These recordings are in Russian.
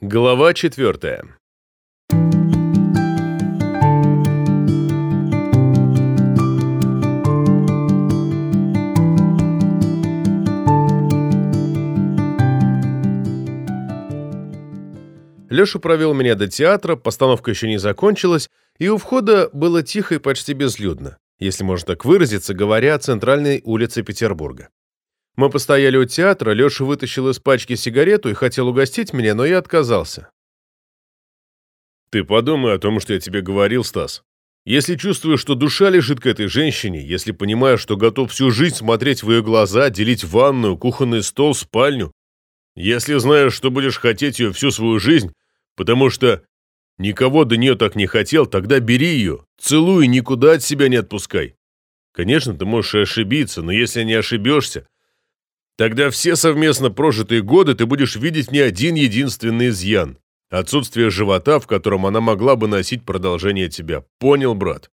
Глава четвертая. Леша провел меня до театра, постановка еще не закончилась, и у входа было тихо и почти безлюдно, если можно так выразиться, говоря о центральной улице Петербурга. Мы постояли у театра, Леша вытащил из пачки сигарету и хотел угостить меня, но я отказался. Ты подумай о том, что я тебе говорил, Стас. Если чувствуешь, что душа лежит к этой женщине, если понимаешь, что готов всю жизнь смотреть в ее глаза, делить ванную, кухонный стол, спальню, если знаешь, что будешь хотеть ее всю свою жизнь, потому что никого до нее так не хотел, тогда бери ее, целуй и никуда от себя не отпускай. Конечно, ты можешь ошибиться, но если не ошибешься, тогда все совместно прожитые годы ты будешь видеть не один единственный изъян. Отсутствие живота, в котором она могла бы носить продолжение тебя. Понял, брат?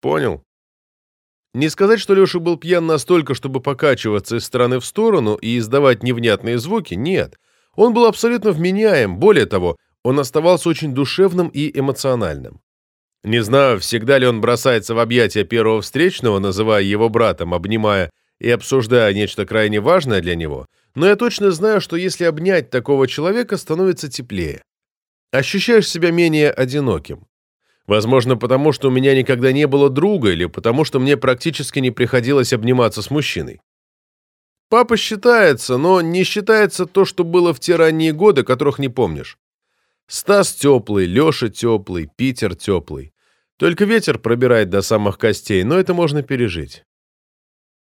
Понял. Не сказать, что Леша был пьян настолько, чтобы покачиваться из стороны в сторону и издавать невнятные звуки, нет. Он был абсолютно вменяем, более того, он оставался очень душевным и эмоциональным. Не знаю, всегда ли он бросается в объятия первого встречного, называя его братом, обнимая и обсуждая нечто крайне важное для него, но я точно знаю, что если обнять такого человека, становится теплее. Ощущаешь себя менее одиноким. Возможно, потому что у меня никогда не было друга или потому что мне практически не приходилось обниматься с мужчиной. Папа считается, но не считается то, что было в те ранние годы, которых не помнишь. Стас теплый, Леша теплый, Питер теплый. Только ветер пробирает до самых костей, но это можно пережить.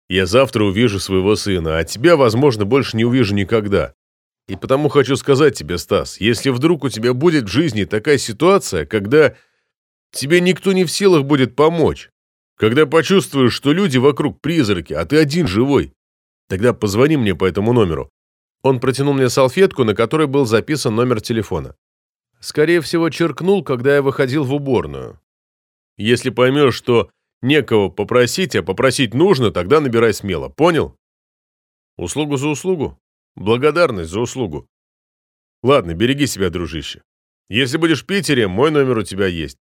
Я завтра увижу своего сына, а тебя, возможно, больше не увижу никогда. И потому хочу сказать тебе, Стас, если вдруг у тебя будет в жизни такая ситуация, когда тебе никто не в силах будет помочь, когда почувствуешь, что люди вокруг призраки, а ты один живой, тогда позвони мне по этому номеру. Он протянул мне салфетку, на которой был записан номер телефона. Скорее всего, черкнул, когда я выходил в уборную. Если поймешь, что Некого попросить, а попросить нужно, тогда набирай смело. Понял? Услугу за услугу. Благодарность за услугу. Ладно, береги себя, дружище. Если будешь в Питере, мой номер у тебя есть.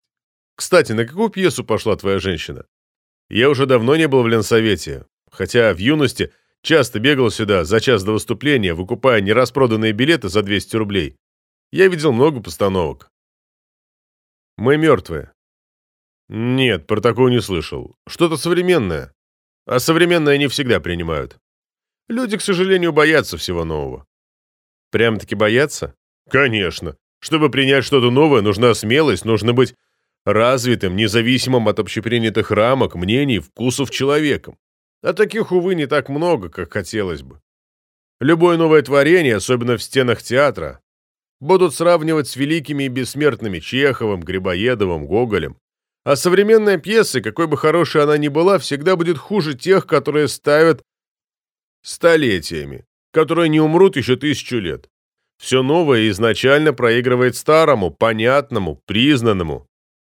Кстати, на какую пьесу пошла твоя женщина? Я уже давно не был в Ленсовете, хотя в юности часто бегал сюда за час до выступления, выкупая нераспроданные билеты за 200 рублей. Я видел много постановок. Мы мертвые. «Нет, про такое не слышал. Что-то современное. А современное не всегда принимают. Люди, к сожалению, боятся всего нового». «Прям-таки боятся?» «Конечно. Чтобы принять что-то новое, нужна смелость, нужно быть развитым, независимым от общепринятых рамок, мнений, вкусов человеком. А таких, увы, не так много, как хотелось бы. Любое новое творение, особенно в стенах театра, будут сравнивать с великими и бессмертными Чеховым, Грибоедовым, Гоголем. А современная пьеса, какой бы хорошей она ни была, всегда будет хуже тех, которые ставят столетиями, которые не умрут еще тысячу лет. Все новое изначально проигрывает старому, понятному, признанному.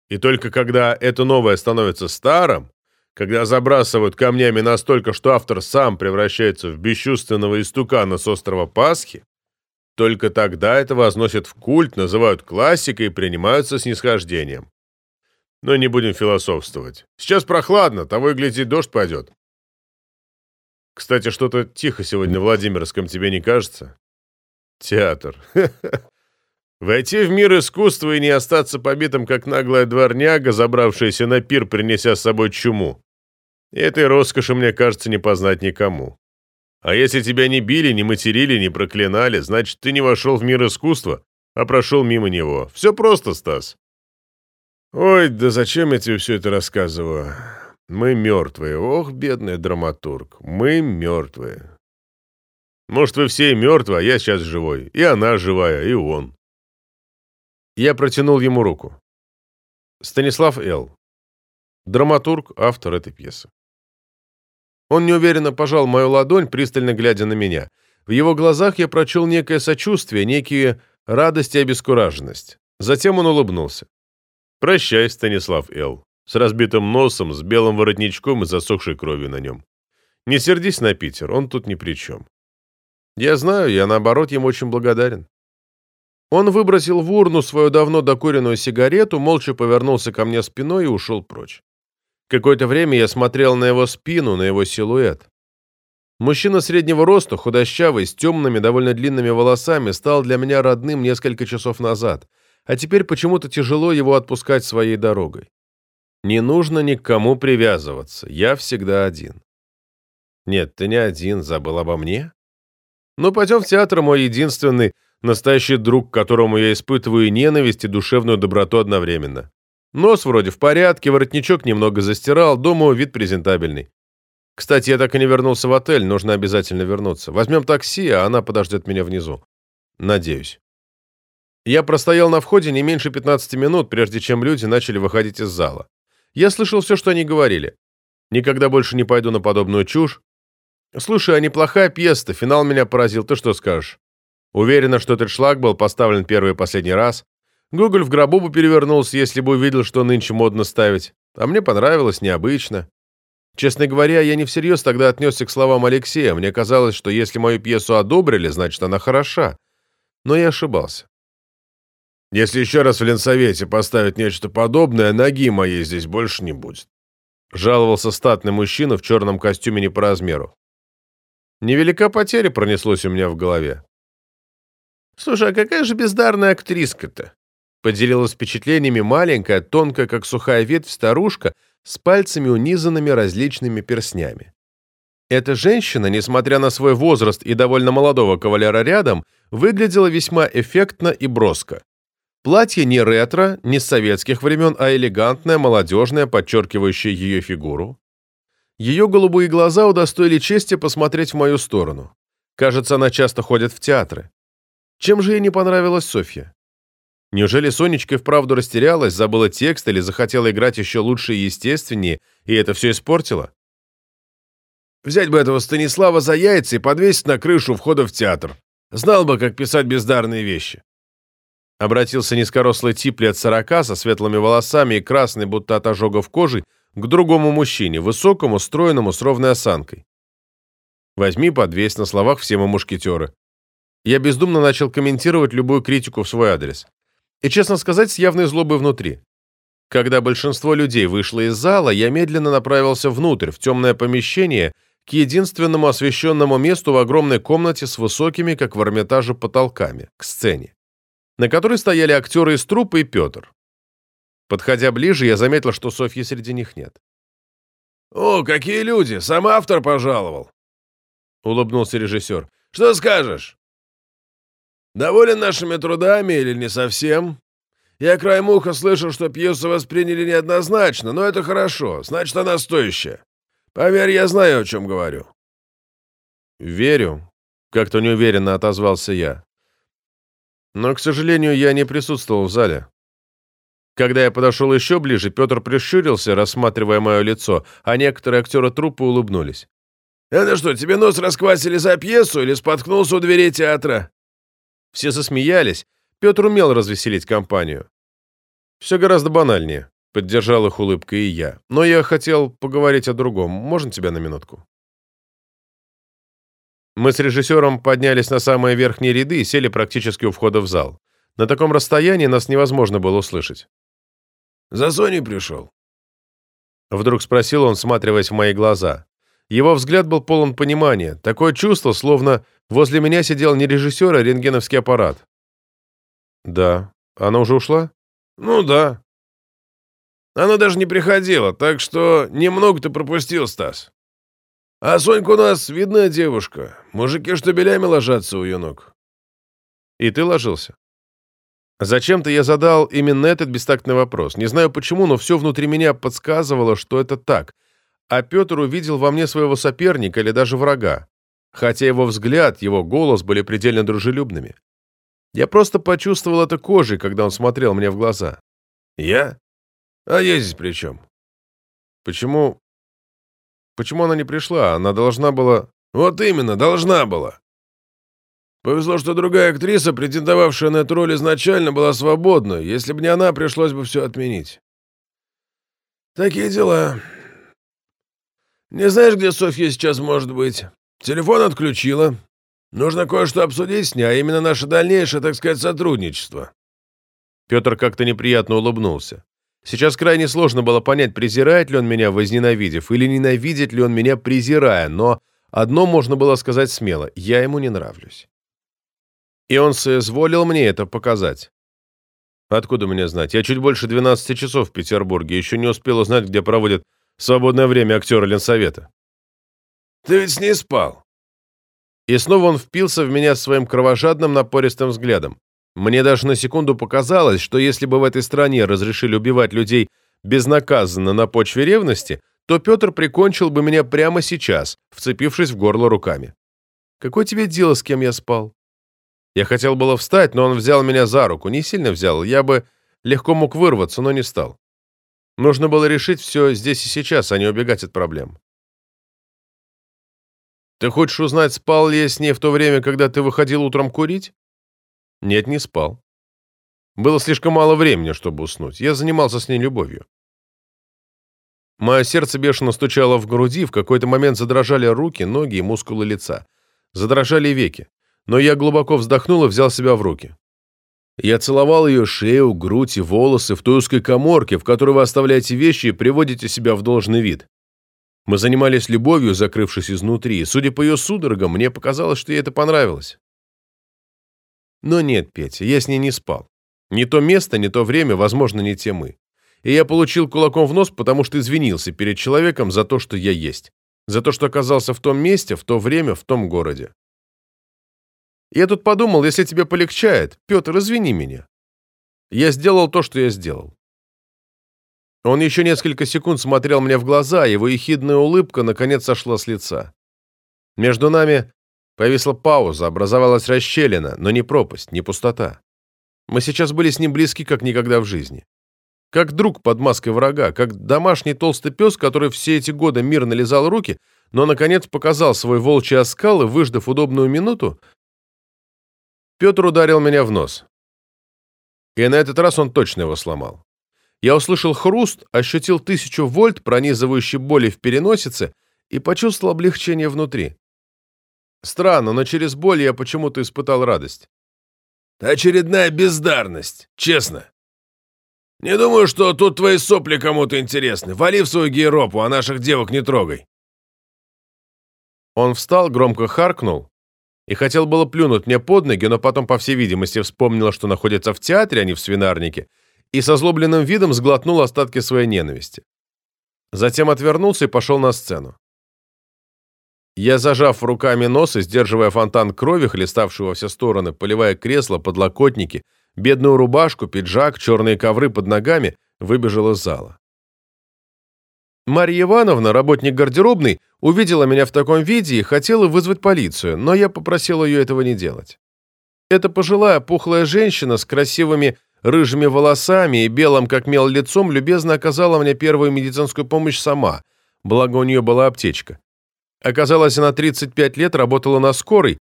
И только когда это новое становится старым, когда забрасывают камнями настолько, что автор сам превращается в бесчувственного истукана с острова Пасхи, только тогда это возносят в культ, называют классикой и принимаются снисхождением. Но не будем философствовать. Сейчас прохладно, того и гляди, дождь пойдет. Кстати, что-то тихо сегодня в Владимирском тебе не кажется? Театр. Войти в мир искусства и не остаться побитым, как наглая дворняга, забравшаяся на пир, принеся с собой чуму. Этой роскоши, мне кажется, не познать никому. А если тебя не били, не материли, не проклинали, значит, ты не вошел в мир искусства, а прошел мимо него. Все просто, Стас. Ой, да зачем я тебе все это рассказываю? Мы мертвые. Ох, бедный драматург. Мы мертвые. Может, вы все и мертвы, а я сейчас живой. И она живая, и он. Я протянул ему руку. Станислав Л. Драматург, автор этой пьесы. Он неуверенно пожал мою ладонь, пристально глядя на меня. В его глазах я прочел некое сочувствие, некие радость и обескураженность. Затем он улыбнулся. Прощай, Станислав Л. С разбитым носом, с белым воротничком и засохшей кровью на нем. Не сердись на Питер, он тут ни при чем. Я знаю, я наоборот ему очень благодарен. Он выбросил в урну свою давно докуренную сигарету, молча повернулся ко мне спиной и ушел прочь. Какое-то время я смотрел на его спину, на его силуэт. Мужчина среднего роста, худощавый, с темными, довольно длинными волосами, стал для меня родным несколько часов назад, а теперь почему-то тяжело его отпускать своей дорогой. Не нужно ни к кому привязываться, я всегда один. Нет, ты не один, забыл обо мне? Ну, пойдем в театр, мой единственный, настоящий друг, к которому я испытываю ненависть и душевную доброту одновременно. Нос вроде в порядке, воротничок немного застирал, думаю, вид презентабельный. Кстати, я так и не вернулся в отель, нужно обязательно вернуться. Возьмем такси, а она подождет меня внизу. Надеюсь. Я простоял на входе не меньше 15 минут, прежде чем люди начали выходить из зала. Я слышал все, что они говорили. Никогда больше не пойду на подобную чушь. Слушай, а неплохая пьеса, финал меня поразил, ты что скажешь? Уверена, что этот шлаг был поставлен первый и последний раз. Гоголь в гробу бы перевернулся, если бы увидел, что нынче модно ставить. А мне понравилось, необычно. Честно говоря, я не всерьез тогда отнесся к словам Алексея. Мне казалось, что если мою пьесу одобрили, значит, она хороша. Но я ошибался. Если еще раз в Ленсовете поставить нечто подобное, ноги моей здесь больше не будет. Жаловался статный мужчина в черном костюме не по размеру. Невелика потеря пронеслось у меня в голове. «Слушай, а какая же бездарная актриска-то?» Поделилась впечатлениями маленькая, тонкая, как сухая ветвь, старушка с пальцами, унизанными различными перстнями. Эта женщина, несмотря на свой возраст и довольно молодого кавалера рядом, выглядела весьма эффектно и броско. Платье не ретро, не с советских времен, а элегантное, молодежное, подчеркивающее ее фигуру. Ее голубые глаза удостоили чести посмотреть в мою сторону. Кажется, она часто ходит в театры. Чем же ей не понравилась Софья? Неужели Сонечка вправду растерялась, забыла текст или захотела играть еще лучше и естественнее, и это все испортило? Взять бы этого Станислава за яйца и подвесить на крышу входа в театр. Знал бы, как писать бездарные вещи. Обратился низкорослый тип лет сорока со светлыми волосами и красной, будто от ожогов кожи, к другому мужчине, высокому, стройному, с ровной осанкой. Возьми, подвесь на словах все мы мушкетеры я бездумно начал комментировать любую критику в свой адрес. И, честно сказать, с явной злобой внутри. Когда большинство людей вышло из зала, я медленно направился внутрь, в темное помещение, к единственному освещенному месту в огромной комнате с высокими, как в Эрмитаже, потолками, к сцене, на которой стояли актеры из труппы и Петр. Подходя ближе, я заметил, что Софьи среди них нет. «О, какие люди! Сам автор пожаловал!» — улыбнулся режиссер. «Что скажешь?» Доволен нашими трудами или не совсем? Я краем уха слышал, что пьесу восприняли неоднозначно, но это хорошо, значит, она стоящая. Поверь, я знаю, о чем говорю». «Верю», — как-то неуверенно отозвался я. Но, к сожалению, я не присутствовал в зале. Когда я подошел еще ближе, Петр прищурился, рассматривая мое лицо, а некоторые актеры труппы улыбнулись. «Это что, тебе нос расквасили за пьесу или споткнулся у дверей театра?» Все засмеялись. Петр умел развеселить компанию. Все гораздо банальнее. Поддержал их улыбкой и я. Но я хотел поговорить о другом. Можно тебя на минутку? Мы с режиссером поднялись на самые верхние ряды и сели практически у входа в зал. На таком расстоянии нас невозможно было услышать. «За Соней пришел?» Вдруг спросил он, всматриваясь в мои глаза. Его взгляд был полон понимания. Такое чувство, словно возле меня сидел не режиссер, а рентгеновский аппарат. «Да. Она уже ушла?» «Ну да. Она даже не приходила, так что немного ты пропустил, Стас. А Сонька у нас видная девушка. Мужики штабелями ложатся у ее ног». «И ты ложился?» Зачем-то я задал именно этот бестактный вопрос. Не знаю почему, но все внутри меня подсказывало, что это так а Петр увидел во мне своего соперника или даже врага, хотя его взгляд, его голос были предельно дружелюбными. Я просто почувствовал это кожей, когда он смотрел мне в глаза. «Я? А я здесь при чем?» «Почему... Почему она не пришла? Она должна была...» «Вот именно, должна была!» Повезло, что другая актриса, претендовавшая на эту роль изначально, была свободна. Если бы не она, пришлось бы все отменить. Такие дела. «Не знаешь, где Софья сейчас может быть? Телефон отключила. Нужно кое-что обсудить с ней, а именно наше дальнейшее, так сказать, сотрудничество». Петр как-то неприятно улыбнулся. Сейчас крайне сложно было понять, презирает ли он меня, возненавидев, или ненавидит ли он меня, презирая, но одно можно было сказать смело – я ему не нравлюсь. И он соизволил мне это показать. Откуда мне знать? Я чуть больше 12 часов в Петербурге, еще не успел узнать, где проводят свободное время актеры Ленсовета. «Ты ведь с ней спал?» И снова он впился в меня своим кровожадным напористым взглядом. Мне даже на секунду показалось, что если бы в этой стране разрешили убивать людей безнаказанно на почве ревности, то Петр прикончил бы меня прямо сейчас, вцепившись в горло руками. Какое тебе дело, с кем я спал? Я хотел было встать, но он взял меня за руку, не сильно взял, я бы легко мог вырваться, но не стал. Нужно было решить все здесь и сейчас, а не убегать от проблем. Ты хочешь узнать, спал ли я с ней в то время, когда ты выходил утром курить? Нет, не спал. Было слишком мало времени, чтобы уснуть. Я занимался с ней любовью. Мое сердце бешено стучало в груди, в какой-то момент задрожали руки, ноги и мускулы лица. Задрожали веки. Но я глубоко вздохнул и взял себя в руки. Я целовал ее шею, грудь и волосы в той узкой коморке, в которой вы оставляете вещи и приводите себя в должный вид. Мы занимались любовью, закрывшись изнутри, и, судя по ее судорогам, мне показалось, что ей это понравилось. Но нет, Петя, я с ней не спал. Не то место, не то время, возможно, не те мы. И я получил кулаком в нос, потому что извинился перед человеком за то, что я есть. За то, что оказался в том месте, в то время, в том городе. Я тут подумал, если тебе полегчает, Петр, извини меня. Я сделал то, что я сделал. Он еще несколько секунд смотрел мне в глаза, его ехидная улыбка наконец сошла с лица. Между нами Повисла пауза, образовалась расщелина, но не пропасть, не пустота. Мы сейчас были с ним близки, как никогда в жизни. Как друг под маской врага, как домашний толстый пес, который все эти годы мирно лизал руки, но, наконец, показал свой волчий оскал и, выждав удобную минуту, Петр ударил меня в нос. И на этот раз он точно его сломал. Я услышал хруст, ощутил тысячу вольт, пронизывающий боли в переносице, и почувствовал облегчение внутри. Странно, но через боль я почему-то испытал радость. Очередная бездарность, честно. Не думаю, что тут твои сопли кому-то интересны. Вали в свою гейропу, а наших девок не трогай. Он встал, громко харкнул и хотел было плюнуть мне под ноги, но потом, по всей видимости, вспомнил, что находится в театре, а не в свинарнике, и со злобленным видом сглотнул остатки своей ненависти. Затем отвернулся и пошел на сцену. Я, зажав руками нос и сдерживая фонтан крови, хлеставшего во все стороны, поливая кресло, подлокотники, бедную рубашку, пиджак, черные ковры под ногами, выбежал из зала. Марья Ивановна, работник гардеробной, увидела меня в таком виде и хотела вызвать полицию, но я попросил ее этого не делать. Эта пожилая пухлая женщина с красивыми рыжими волосами и белым как мел лицом любезно оказала мне первую медицинскую помощь сама, благо у нее была аптечка. Оказалось, она 35 лет работала на скорой,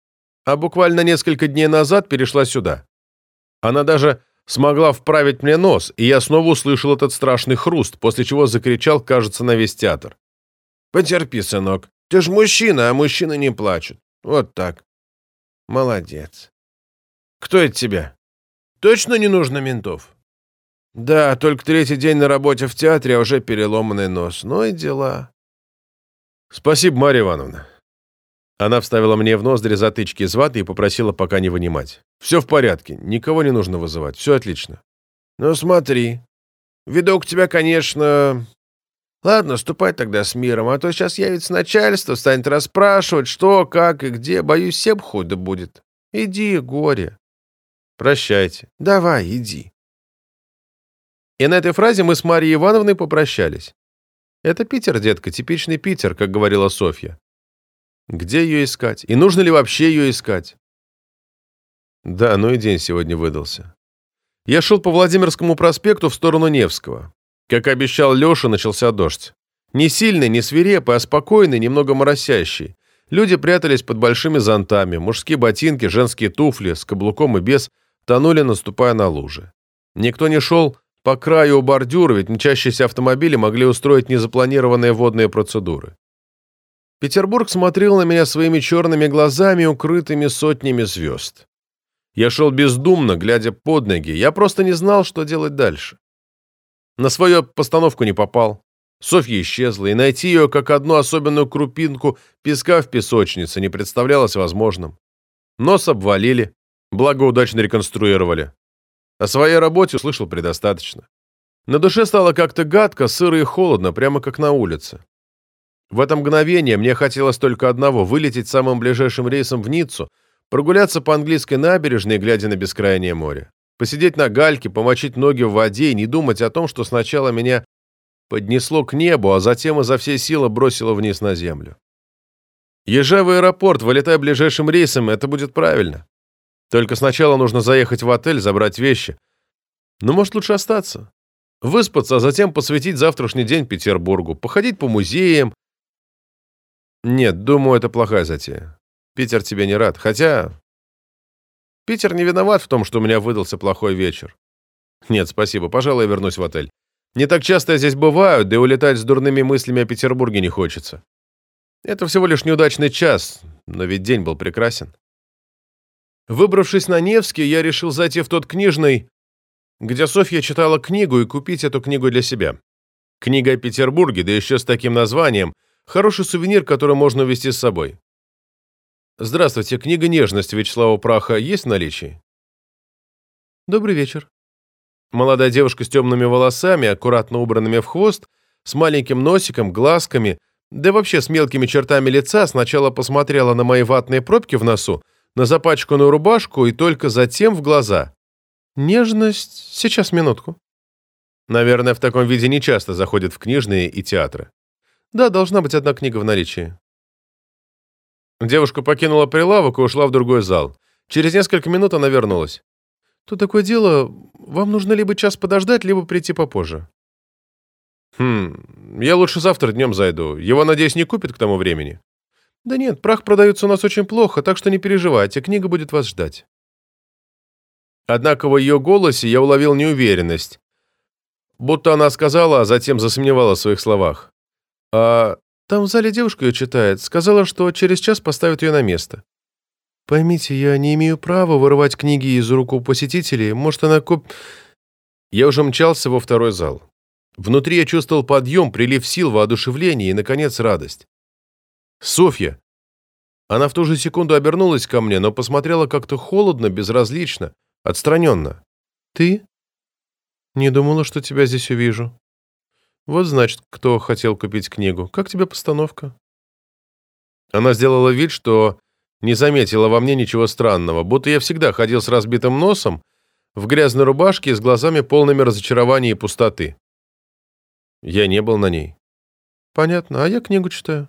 а буквально несколько дней назад перешла сюда. Она даже смогла вправить мне нос, и я снова услышал этот страшный хруст, после чего закричал, кажется, на весь театр. «Потерпи, сынок. Ты ж мужчина, а мужчины не плачут. Вот так. Молодец. Кто это тебя? Точно не нужно ментов?» «Да, только третий день на работе в театре, а уже переломанный нос. Ну и дела. «Спасибо, Марья Ивановна». Она вставила мне в ноздри затычки из ваты и попросила пока не вынимать. «Все в порядке, никого не нужно вызывать, все отлично». «Ну смотри, видок тебя, конечно...» «Ладно, ступай тогда с миром, а то сейчас явится начальство, станет расспрашивать, что, как и где. Боюсь, всем худо будет. Иди, горе». «Прощайте». «Давай, иди». И на этой фразе мы с Марьей Ивановной попрощались. Это Питер, детка, типичный Питер, как говорила Софья. Где ее искать? И нужно ли вообще ее искать? Да, ну и день сегодня выдался. Я шел по Владимирскому проспекту в сторону Невского. Как обещал Леша, начался дождь. Не сильный, не свирепый, а спокойный, немного моросящий. Люди прятались под большими зонтами, мужские ботинки, женские туфли, с каблуком и без, тонули, наступая на лужи. Никто не шел по краю бордюра, ведь мчащиеся автомобили могли устроить незапланированные водные процедуры. Петербург смотрел на меня своими черными глазами, укрытыми сотнями звезд. Я шел бездумно, глядя под ноги. Я просто не знал, что делать дальше. На свою постановку не попал. Софья исчезла, и найти ее как одну особенную крупинку песка в песочнице не представлялось возможным. Нос обвалили, благо удачно реконструировали. О своей работе услышал предостаточно. На душе стало как-то гадко, сыро и холодно, прямо как на улице. В это мгновение мне хотелось только одного — вылететь самым ближайшим рейсом в Ниццу, прогуляться по английской набережной, глядя на бескрайнее море, посидеть на гальке, помочить ноги в воде и не думать о том, что сначала меня поднесло к небу, а затем изо всей силы бросило вниз на землю. Езжай в аэропорт, вылетай ближайшим рейсом, это будет правильно. Только сначала нужно заехать в отель, забрать вещи. Но может лучше остаться. Выспаться, а затем посвятить завтрашний день Петербургу, походить по музеям, нет, думаю, это плохая затея. Питер тебе не рад. Хотя... Питер не виноват в том, что у меня выдался плохой вечер. Нет, спасибо. Пожалуй, я вернусь в отель. Не так часто я здесь бываю, да и улетать с дурными мыслями о Петербурге не хочется. Это всего лишь неудачный час, но ведь день был прекрасен. Выбравшись на Невский, я решил зайти в тот книжный, где Софья читала книгу и купить эту книгу для себя. Книга о Петербурге, да еще с таким названием – Хороший сувенир, который можно увезти с собой. Здравствуйте, книга «Нежность» Вячеслава Праха есть в наличии? Добрый вечер. Молодая девушка с темными волосами, аккуратно убранными в хвост, с маленьким носиком, глазками, да вообще с мелкими чертами лица, сначала посмотрела на мои ватные пробки в носу, на запачканную рубашку и только затем в глаза. Нежность... Сейчас, минутку. Наверное, в таком виде не часто заходят в книжные и театры. Да, должна быть одна книга в наличии. Девушка покинула прилавок и ушла в другой зал. Через несколько минут она вернулась. «Тут такое дело, вам нужно либо час подождать, либо прийти попозже». «Хм, я лучше завтра днем зайду. Его, надеюсь, не купят к тому времени?» «Да нет, прах продается у нас очень плохо, так что не переживайте, книга будет вас ждать». Однако в ее голосе я уловил неуверенность. Будто она сказала, а затем засомневалась в своих словах. А там в зале девушка ее читает. Сказала, что через час поставят ее на место. Поймите, я не имею права вырывать книги из рук у посетителей. Может, она куп... Я уже мчался во второй зал. Внутри я чувствовал подъем, прилив сил, воодушевление и, наконец, радость. «Софья!» Она в ту же секунду обернулась ко мне, но посмотрела как-то холодно, безразлично, отстраненно. «Ты? Не думала, что тебя здесь увижу». Вот значит, кто хотел купить книгу. Как тебе постановка? Она сделала вид, что не заметила во мне ничего странного, будто я всегда ходил с разбитым носом, в грязной рубашке и с глазами полными разочарования и пустоты. Я не был на ней. Понятно, а я книгу читаю.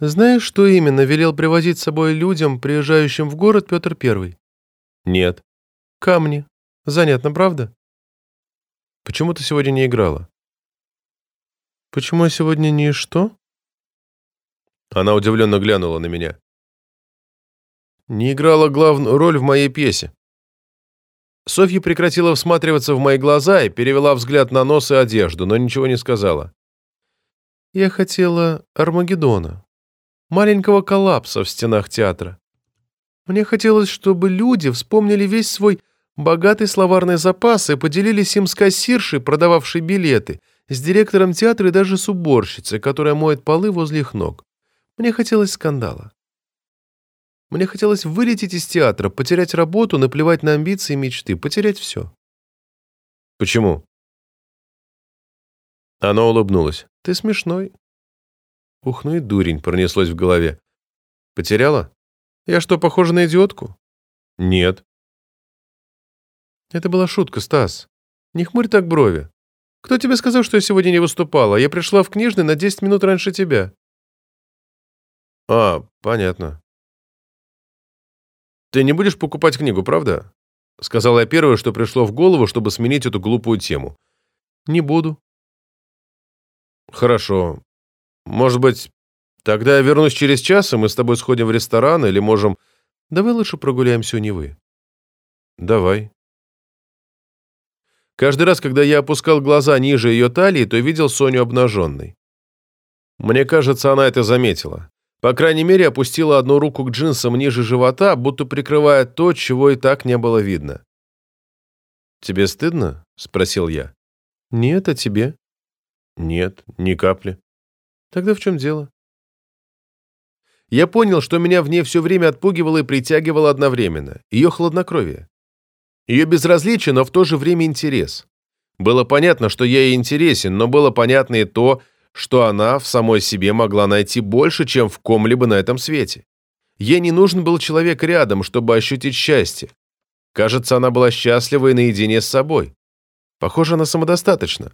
Знаешь, что именно велел привозить с собой людям, приезжающим в город Петр Первый? Нет. Камни. Занятно, правда? Почему ты сегодня не играла? «Почему я сегодня не что?» Она удивленно глянула на меня. «Не играла главную роль в моей пьесе». Софья прекратила всматриваться в мои глаза и перевела взгляд на нос и одежду, но ничего не сказала. «Я хотела Армагеддона, маленького коллапса в стенах театра. Мне хотелось, чтобы люди вспомнили весь свой богатый словарный запас и поделились им с кассиршей, продававшей билеты, с директором театра и даже с уборщицей, которая моет полы возле их ног. Мне хотелось скандала. Мне хотелось вылететь из театра, потерять работу, наплевать на амбиции и мечты, потерять все. Почему? Она улыбнулась. Ты смешной. Ух, ну и дурень пронеслось в голове. Потеряла? Я что, похожа на идиотку? Нет. Это была шутка, Стас. Не хмурь так брови. Кто тебе сказал, что я сегодня не выступала? Я пришла в книжный на 10 минут раньше тебя. А, понятно. Ты не будешь покупать книгу, правда? Сказала я первое, что пришло в голову, чтобы сменить эту глупую тему. Не буду. Хорошо. Может быть, тогда я вернусь через час, и мы с тобой сходим в ресторан, или можем... Давай лучше прогуляемся у Невы. Давай. Каждый раз, когда я опускал глаза ниже ее талии, то видел Соню обнаженной. Мне кажется, она это заметила. По крайней мере, опустила одну руку к джинсам ниже живота, будто прикрывая то, чего и так не было видно. «Тебе стыдно?» — спросил я. «Нет, а тебе?» «Нет, ни капли». «Тогда в чем дело?» Я понял, что меня в ней все время отпугивало и притягивало одновременно. Ее хладнокровие. Ее безразличие, но в то же время интерес. Было понятно, что я ей интересен, но было понятно и то, что она в самой себе могла найти больше, чем в ком-либо на этом свете. Ей не нужен был человек рядом, чтобы ощутить счастье. Кажется, она была счастлива и наедине с собой. Похоже, она самодостаточна.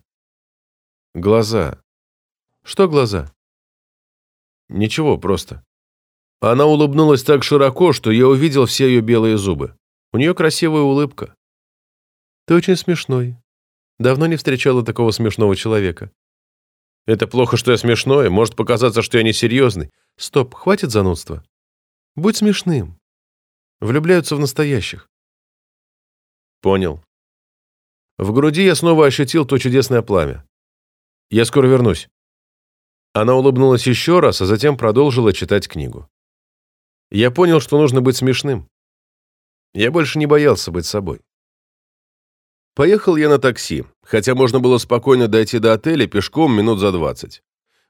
Глаза. Что глаза? Ничего, просто. Она улыбнулась так широко, что я увидел все ее белые зубы. У нее красивая улыбка. Ты очень смешной. Давно не встречала такого смешного человека. Это плохо, что я смешной, может показаться, что я несерьезный. Стоп, хватит занудства. Будь смешным. Влюбляются в настоящих. Понял. В груди я снова ощутил то чудесное пламя. Я скоро вернусь. Она улыбнулась еще раз, а затем продолжила читать книгу. Я понял, что нужно быть смешным. Я больше не боялся быть собой. Поехал я на такси, хотя можно было спокойно дойти до отеля пешком минут за двадцать.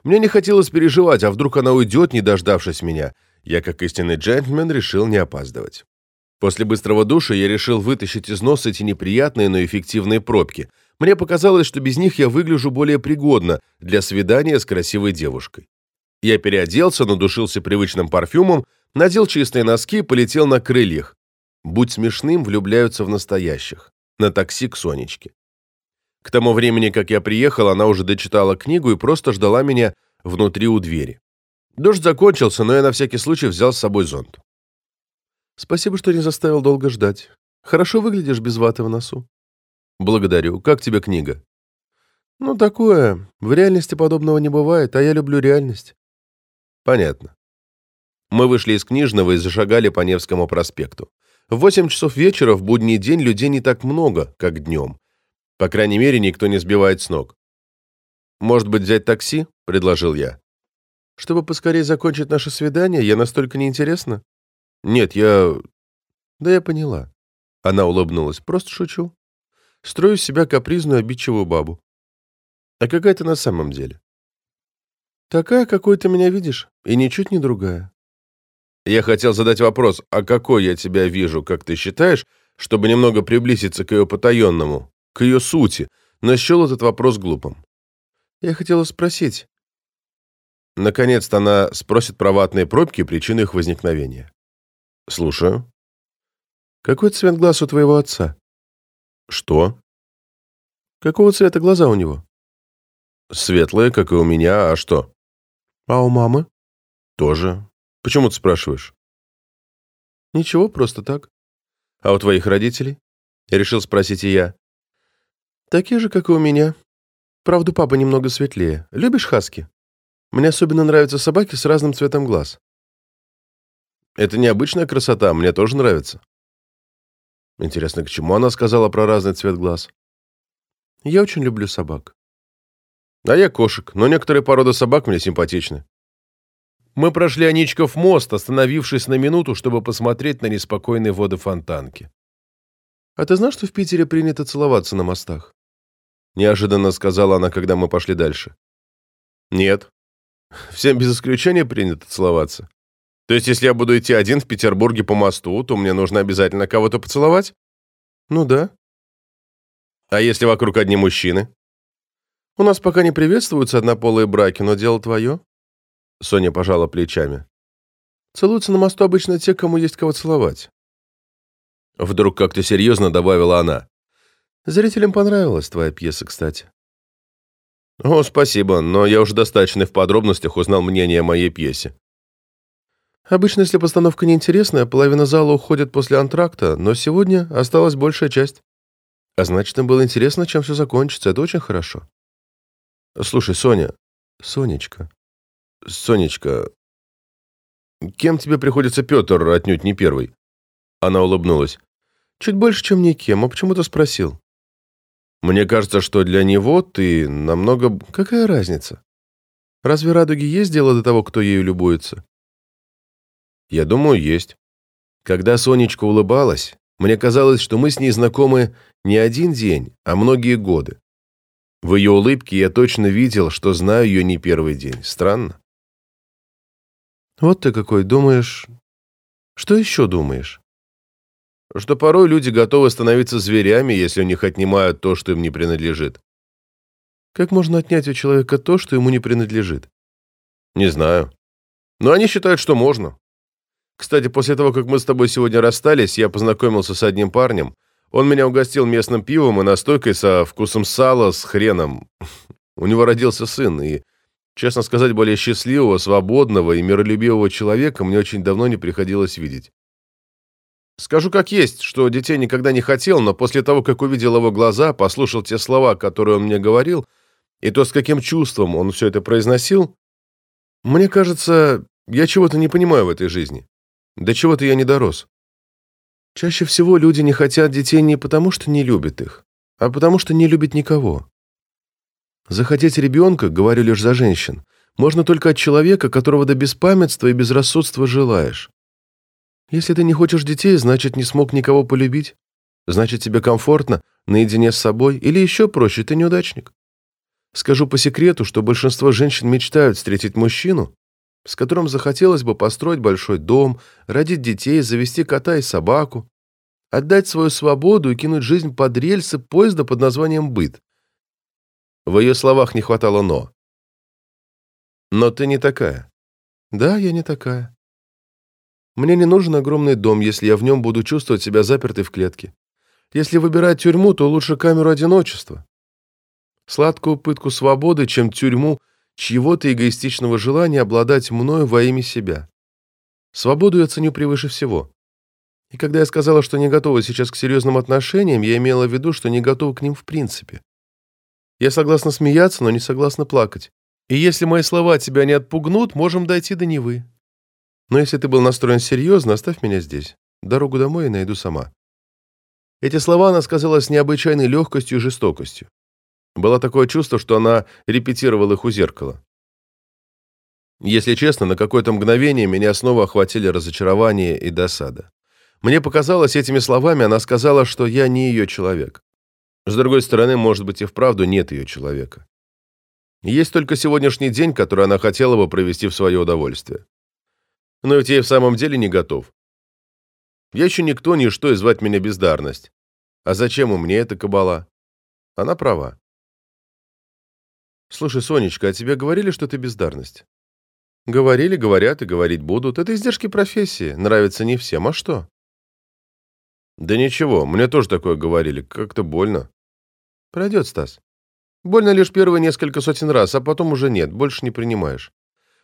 Мне не хотелось переживать, а вдруг она уйдет, не дождавшись меня. Я, как истинный джентльмен, решил не опаздывать. После быстрого душа я решил вытащить из носа эти неприятные, но эффективные пробки. Мне показалось, что без них я выгляжу более пригодно для свидания с красивой девушкой. Я переоделся, надушился привычным парфюмом, надел чистые носки и полетел на крыльях. Будь смешным, влюбляются в настоящих. На такси к Сонечке. К тому времени, как я приехал, она уже дочитала книгу и просто ждала меня внутри у двери. Дождь закончился, но я на всякий случай взял с собой зонт. Спасибо, что не заставил долго ждать. Хорошо выглядишь без ваты в носу. Благодарю. Как тебе книга? Ну, такое. В реальности подобного не бывает, а я люблю реальность. Понятно. Мы вышли из книжного и зашагали по Невскому проспекту. В восемь часов вечера в будний день людей не так много, как днем. По крайней мере, никто не сбивает с ног. «Может быть, взять такси?» — предложил я. «Чтобы поскорее закончить наше свидание, я настолько неинтересна?» «Нет, я...» «Да я поняла». Она улыбнулась. «Просто шучу. Строю из себя капризную, обидчивую бабу. А какая ты на самом деле?» «Такая, какой ты меня видишь, и ничуть не другая. Я хотел задать вопрос, а какой я тебя вижу, как ты считаешь, чтобы немного приблизиться к ее потаенному, к ее сути, но счел этот вопрос глупым. Я хотела спросить. Наконец-то она спросит про ватные пробки и причины их возникновения. Слушаю. Какой цвет глаз у твоего отца? Что? Какого цвета глаза у него? Светлые, как и у меня, а что? А у мамы? Тоже. Почему ты спрашиваешь? Ничего, просто так. А у твоих родителей? Решил спросить и я. Такие же, как и у меня. Правда, папа немного светлее. Любишь хаски? Мне особенно нравятся собаки с разным цветом глаз. Это необычная красота, мне тоже нравится. Интересно, к чему она сказала про разный цвет глаз? Я очень люблю собак. А я кошек, но некоторые породы собак мне симпатичны. Мы прошли Аничков мост, остановившись на минуту, чтобы посмотреть на неспокойные воды фонтанки. «А ты знаешь, что в Питере принято целоваться на мостах?» Неожиданно сказала она, когда мы пошли дальше. «Нет. Всем без исключения принято целоваться. То есть, если я буду идти один в Петербурге по мосту, то мне нужно обязательно кого-то поцеловать?» «Ну да». «А если вокруг одни мужчины?» «У нас пока не приветствуются однополые браки, но дело твое. Соня пожала плечами. Целуются на мосту обычно те, кому есть кого целовать. Вдруг как-то серьезно добавила она. Зрителям понравилась твоя пьеса, кстати. О, спасибо, но я уже достаточно в подробностях узнал мнение о моей пьесе. Обычно, если постановка неинтересная, половина зала уходит после антракта, но сегодня осталась большая часть. А значит, им было интересно, чем все закончится. Это очень хорошо. Слушай, Соня... Сонечка... «Сонечка, кем тебе приходится Петр, отнюдь не первый?» Она улыбнулась. «Чуть больше, чем никем. А почему ты спросил?» «Мне кажется, что для него ты намного... Какая разница?» Разве радуги есть дело до того, кто ею любуется? Я думаю, есть. Когда Сонечка улыбалась, мне казалось, что мы с ней знакомы не один день, а многие годы. В ее улыбке я точно видел, что знаю ее не первый день. Странно. Вот ты какой, думаешь... Что еще думаешь? Что порой люди готовы становиться зверями, если у них отнимают то, что им не принадлежит. Как можно отнять у человека то, что ему не принадлежит? Не знаю. Но они считают, что можно. Кстати, после того, как мы с тобой сегодня расстались, я познакомился с одним парнем. Он меня угостил местным пивом и настойкой со вкусом сала с хреном. У него родился сын, и, честно сказать, более счастливого, свободного и миролюбивого человека мне очень давно не приходилось видеть. Скажу как есть, что детей никогда не хотел, но после того, как увидел его глаза, послушал те слова, которые он мне говорил, и то, с каким чувством он все это произносил, мне кажется, я чего-то не понимаю в этой жизни. До чего-то я не дорос. Чаще всего люди не хотят детей не потому, что не любят их, а потому, что не любят никого. Захотеть ребенка, говорю лишь за женщин, можно только от человека, которого до беспамятства и безрассудства желаешь. Если ты не хочешь детей, значит, не смог никого полюбить. Значит, тебе комфортно, наедине с собой, или еще проще, ты неудачник. Скажу по секрету, что большинство женщин мечтают встретить мужчину, с которым захотелось бы построить большой дом, родить детей, завести кота и собаку, отдать свою свободу и кинуть жизнь под рельсы поезда под названием «быт». В ее словах не хватало «но». «Но ты не такая». «Да, я не такая. Мне не нужен огромный дом, если я в нем буду чувствовать себя запертой в клетке. Если выбирать тюрьму, то лучше камеру одиночества сладкую пытку свободы, чем тюрьму чьего-то эгоистичного желания обладать мною во имя себя. Свободу я ценю превыше всего. И когда я сказала, что не готова сейчас к серьезным отношениям, я имела в виду, что не готова к ним в принципе. Я согласна смеяться, но не согласна плакать. И если мои слова тебя не отпугнут, можем дойти до Невы. Но если ты был настроен серьезно, оставь меня здесь. Дорогу домой я найду сама. Эти слова она сказала с необычайной легкостью и жестокостью. Было такое чувство, что она репетировала их у зеркала. Если честно, на какое-то мгновение меня снова охватили разочарование и досада. Мне показалось, этими словами она сказала, что я не ее человек. С другой стороны, может быть, и вправду нет ее человека. Есть только сегодняшний день, который она хотела бы провести в свое удовольствие. Но ведь я и в самом деле не готов. Я еще никто, ничто, и звать меня бездарность. А зачем у мне эта кабала? Она права. «Слушай, Сонечка, а тебе говорили, что ты бездарность?» «Говорили, говорят и говорить будут. Это издержки профессии. Нравится не всем. А что?» «Да ничего, мне тоже такое говорили. Как-то больно». «Пройдет, Стас. Больно лишь первые несколько сотен раз, а потом уже нет, больше не принимаешь.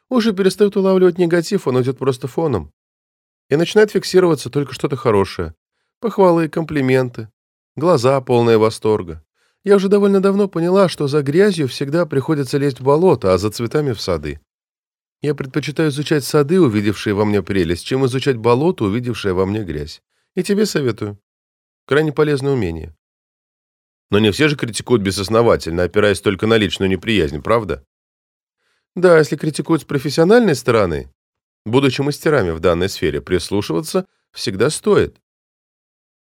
Уши перестают улавливать негатив, он идет просто фоном. И начинает фиксироваться только что-то хорошее. Похвалы, комплименты, глаза, полные восторга. Я уже довольно давно поняла, что за грязью всегда приходится лезть в болото, а за цветами в сады. Я предпочитаю изучать сады, увидевшие во мне прелесть, чем изучать болото, увидевшее во мне грязь. И тебе советую. Крайне полезное умение. Но не все же критикуют безосновательно, опираясь только на личную неприязнь, правда? Да, если критикуют с профессиональной стороны, будучи мастерами в данной сфере, прислушиваться всегда стоит.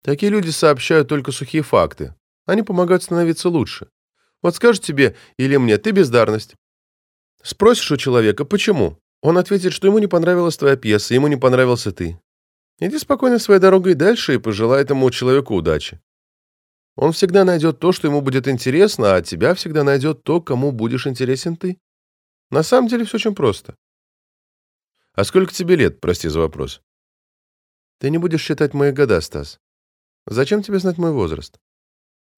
Такие люди сообщают только сухие факты, они помогают становиться лучше. Вот скажет тебе или мне, ты бездарность. Спросишь у человека, почему? Он ответит, что ему не понравилась твоя пьеса, ему не понравился ты. Иди спокойно своей дорогой дальше и пожелай этому человеку удачи. Он всегда найдет то, что ему будет интересно, а тебя всегда найдет то, кому будешь интересен ты. На самом деле все очень просто. А сколько тебе лет, прости за вопрос? Ты не будешь считать мои года, Стас. Зачем тебе знать мой возраст?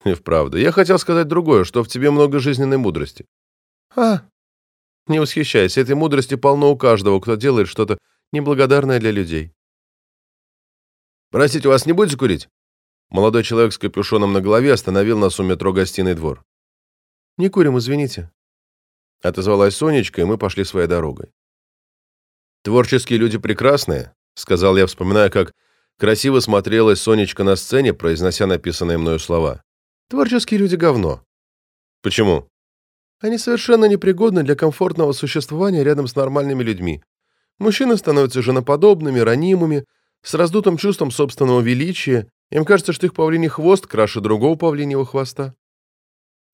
И вправду. Я хотел сказать другое, что в тебе много жизненной мудрости. А, не восхищайся, этой мудрости полно у каждого, кто делает что-то неблагодарное для людей. Простите, у вас не будет закурить? Молодой человек с капюшоном на голове остановил нас у метро гостиный двор. «Не курим, извините», — отозвалась Сонечка, и мы пошли своей дорогой. «Творческие люди прекрасные», — сказал я, вспоминая, как красиво смотрелась Сонечка на сцене, произнося написанные мною слова. Творческие люди говно. Почему? Они совершенно непригодны для комфортного существования рядом с нормальными людьми. Мужчины становятся женоподобными, ранимыми, с раздутым чувством собственного величия. Им кажется, что их павлиний хвост краше другого павлиньего хвоста.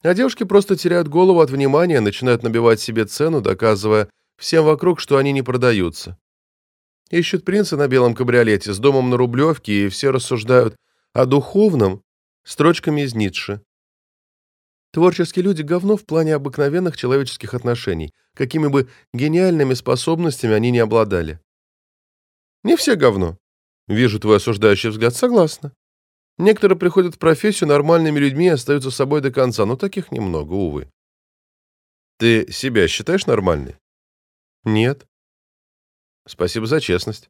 А девушки просто теряют голову от внимания, начинают набивать себе цену, доказывая всем вокруг, что они не продаются. Ищут принца на белом кабриолете с домом на Рублевке, и все рассуждают о духовном строчками из Ницше. Творческие люди — говно в плане обыкновенных человеческих отношений, какими бы гениальными способностями они не обладали. Не все говно. Вижу твой осуждающий взгляд, согласна. Некоторые приходят в профессию нормальными людьми и остаются собой до конца, но таких немного, увы. Ты себя считаешь нормальной? Нет. Спасибо за честность.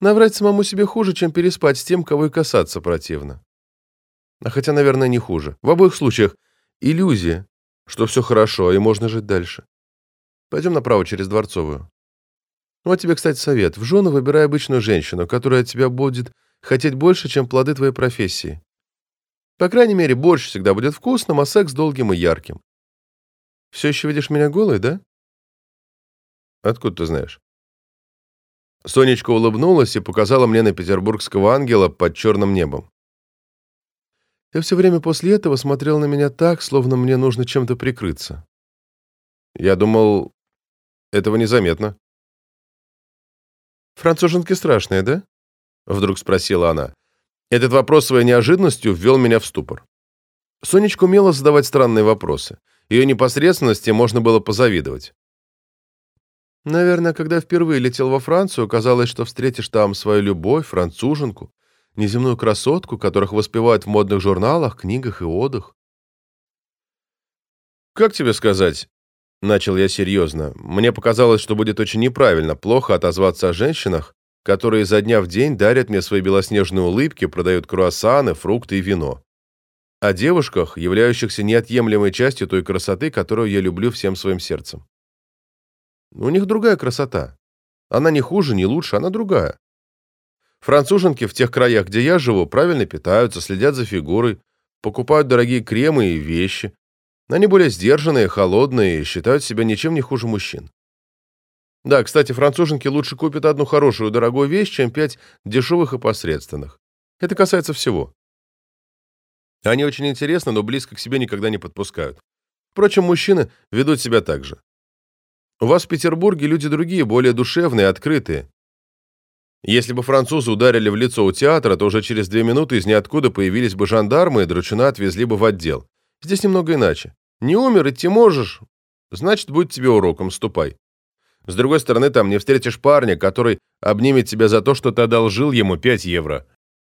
Наврать самому себе хуже, чем переспать с тем, кого и касаться противно. А хотя, наверное, не хуже. В обоих случаях иллюзия, что все хорошо, и можно жить дальше. Пойдем направо через Дворцовую. Вот тебе, кстати, совет. В жены выбирай обычную женщину, которая от тебя будет хотеть больше, чем плоды твоей профессии. По крайней мере, борщ всегда будет вкусным, а секс долгим и ярким. Все еще видишь меня голой, да? Откуда ты знаешь? Сонечка улыбнулась и показала мне на петербургского ангела под черным небом. Ты все время после этого смотрел на меня так, словно мне нужно чем-то прикрыться. Я думал, этого незаметно. Француженки страшные, да? Вдруг спросила она. Этот вопрос своей неожиданностью ввел меня в ступор. Сонечка умела задавать странные вопросы. Ее непосредственности можно было позавидовать. Наверное, когда впервые летел во Францию, казалось, что встретишь там свою любовь, француженку, неземную красотку, которых воспевают в модных журналах, книгах и одах. «Как тебе сказать?» — начал я серьезно. Мне показалось, что будет очень неправильно, плохо отозваться о женщинах, которые изо дня в день дарят мне свои белоснежные улыбки, продают круассаны, фрукты и вино. О девушках, являющихся неотъемлемой частью той красоты, которую я люблю всем своим сердцем. У них другая красота. Она не хуже, не лучше, она другая. Француженки в тех краях, где я живу, правильно питаются, следят за фигурой, покупают дорогие кремы и вещи. Они более сдержанные, холодные и считают себя ничем не хуже мужчин. Да, кстати, француженки лучше купят одну хорошую дорогую вещь, чем пять дешевых и посредственных. Это касается всего. Они очень интересны, но близко к себе никогда не подпускают. Впрочем, мужчины ведут себя так же. У вас в Петербурге люди другие, более душевные, открытые. Если бы французы ударили в лицо у театра, то уже через две минуты из ниоткуда появились бы жандармы и драчуна отвезли бы в отдел. Здесь немного иначе. Не умер, идти можешь, значит, будет тебе уроком, ступай. С другой стороны, там не встретишь парня, который обнимет тебя за то, что ты одолжил ему 5 евро.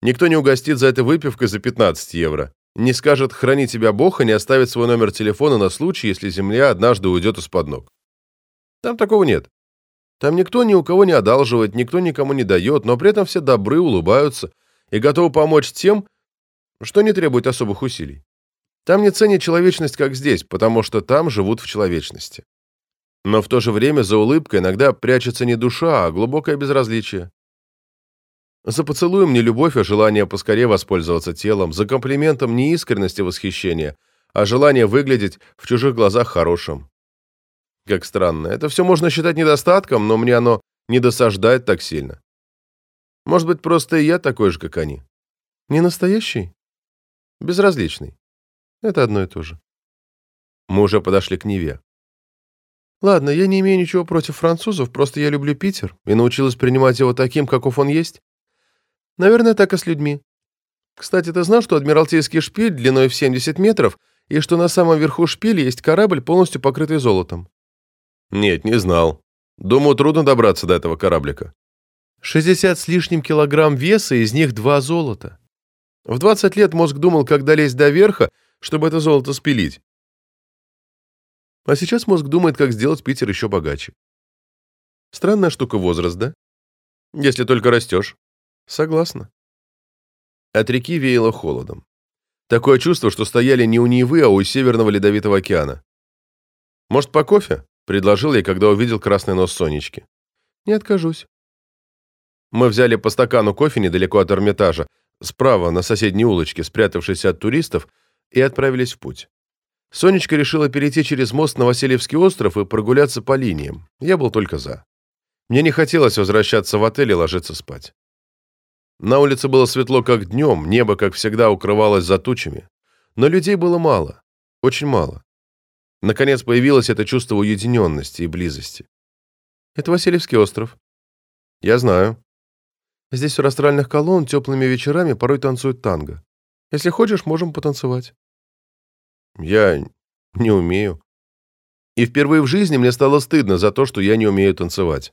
Никто не угостит за это выпивкой за 15 евро. Не скажет «храни тебя Бог» и не оставит свой номер телефона на случай, если земля однажды уйдет из-под ног. Там такого нет. Там никто ни у кого не одалживает, никто никому не дает, но при этом все добры, улыбаются и готовы помочь тем, что не требует особых усилий. Там не ценят человечность, как здесь, потому что там живут в человечности. Но в то же время за улыбкой иногда прячется не душа, а глубокое безразличие. За поцелуем не любовь, а желание поскорее воспользоваться телом, за комплиментом не искренность и восхищение, а желание выглядеть в чужих глазах хорошим. Как странно. Это все можно считать недостатком, но мне оно не досаждает так сильно. Может быть, просто и я такой же, как они. Не настоящий? Безразличный. Это одно и то же. Мы уже подошли к Неве. Ладно, я не имею ничего против французов, просто я люблю Питер и научилась принимать его таким, каков он есть. Наверное, так и с людьми. Кстати, ты знал, что Адмиралтейский шпиль длиной в 70 метров и что на самом верху шпиля есть корабль, полностью покрытый золотом? Нет, не знал. Думаю, трудно добраться до этого кораблика. 60 с лишним килограмм веса, из них два золота. В 20 лет мозг думал, как долезть до верха, чтобы это золото спилить. А сейчас мозг думает, как сделать Питер еще богаче. Странная штука возраст, да? Если только растешь. Согласна. От реки веяло холодом. Такое чувство, что стояли не у Невы, а у Северного Ледовитого океана. Может, по кофе? Предложил я, когда увидел красный нос Сонечки. Не откажусь. Мы взяли по стакану кофе недалеко от Эрмитажа, справа, на соседней улочке, спрятавшейся от туристов, и отправились в путь. Сонечка решила перейти через мост на Васильевский остров и прогуляться по линиям. Я был только за. Мне не хотелось возвращаться в отель и ложиться спать. На улице было светло, как днем, небо, как всегда, укрывалось за тучами. Но людей было мало, очень мало. Наконец появилось это чувство уединенности и близости. Это Васильевский остров. Я знаю. Здесь у растральных колонн теплыми вечерами порой танцуют танго. Если хочешь, можем потанцевать. Я не умею. И впервые в жизни мне стало стыдно за то, что я не умею танцевать.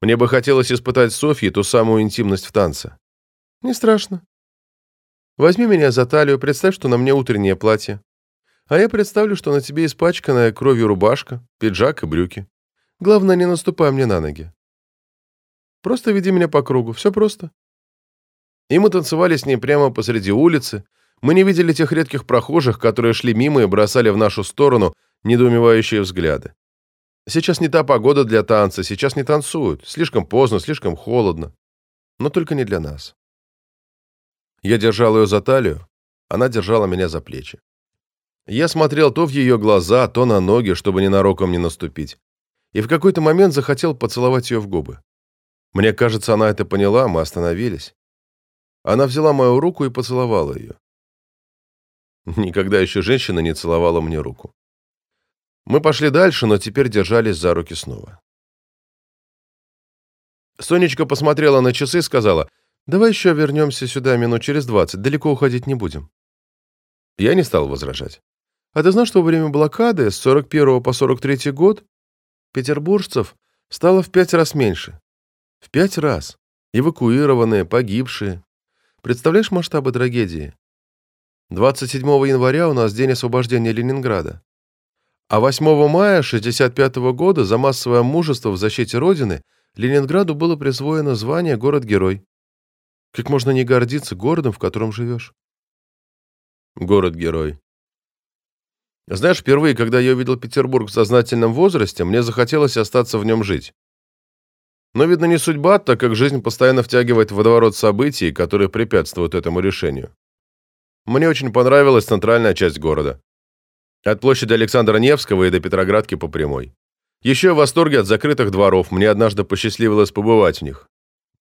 Мне бы хотелось испытать Софье ту самую интимность в танце. Не страшно. Возьми меня за талию, представь, что на мне утреннее платье. А я представлю, что на тебе испачканная кровью рубашка, пиджак и брюки. Главное, не наступай мне на ноги. Просто веди меня по кругу, все просто. И мы танцевали с ней прямо посреди улицы, мы не видели тех редких прохожих, которые шли мимо и бросали в нашу сторону недоумевающие взгляды. Сейчас не та погода для танца, сейчас не танцуют. Слишком поздно, слишком холодно. Но только не для нас. Я держал ее за талию, она держала меня за плечи. Я смотрел то в ее глаза, то на ноги, чтобы ненароком не наступить. И в какой-то момент захотел поцеловать ее в губы. Мне кажется, она это поняла, мы остановились. Она взяла мою руку и поцеловала ее. Никогда еще женщина не целовала мне руку. Мы пошли дальше, но теперь держались за руки снова. Сонечка посмотрела на часы и сказала, «Давай еще вернемся сюда минут через двадцать, далеко уходить не будем». Я не стал возражать. А ты знаешь, что во время блокады с 41 по 43 год петербуржцев стало в пять раз меньше? В пять раз. Эвакуированные, погибшие. Представляешь масштабы трагедии? 27 января у нас день освобождения Ленинграда. А 8 мая 65 года за массовое мужество в защите Родины Ленинграду было присвоено звание «Город-герой». Как можно не гордиться городом, в котором живешь? Город-герой. Знаешь, впервые, когда я увидел Петербург в сознательном возрасте, мне захотелось остаться в нем жить. Но, видно, не судьба, так как жизнь постоянно втягивает в водоворот событий, которые препятствуют этому решению. Мне очень понравилась центральная часть города. От площади Александра Невского и до Петроградки по прямой. Еще в восторге от закрытых дворов, мне однажды посчастливилось побывать в них.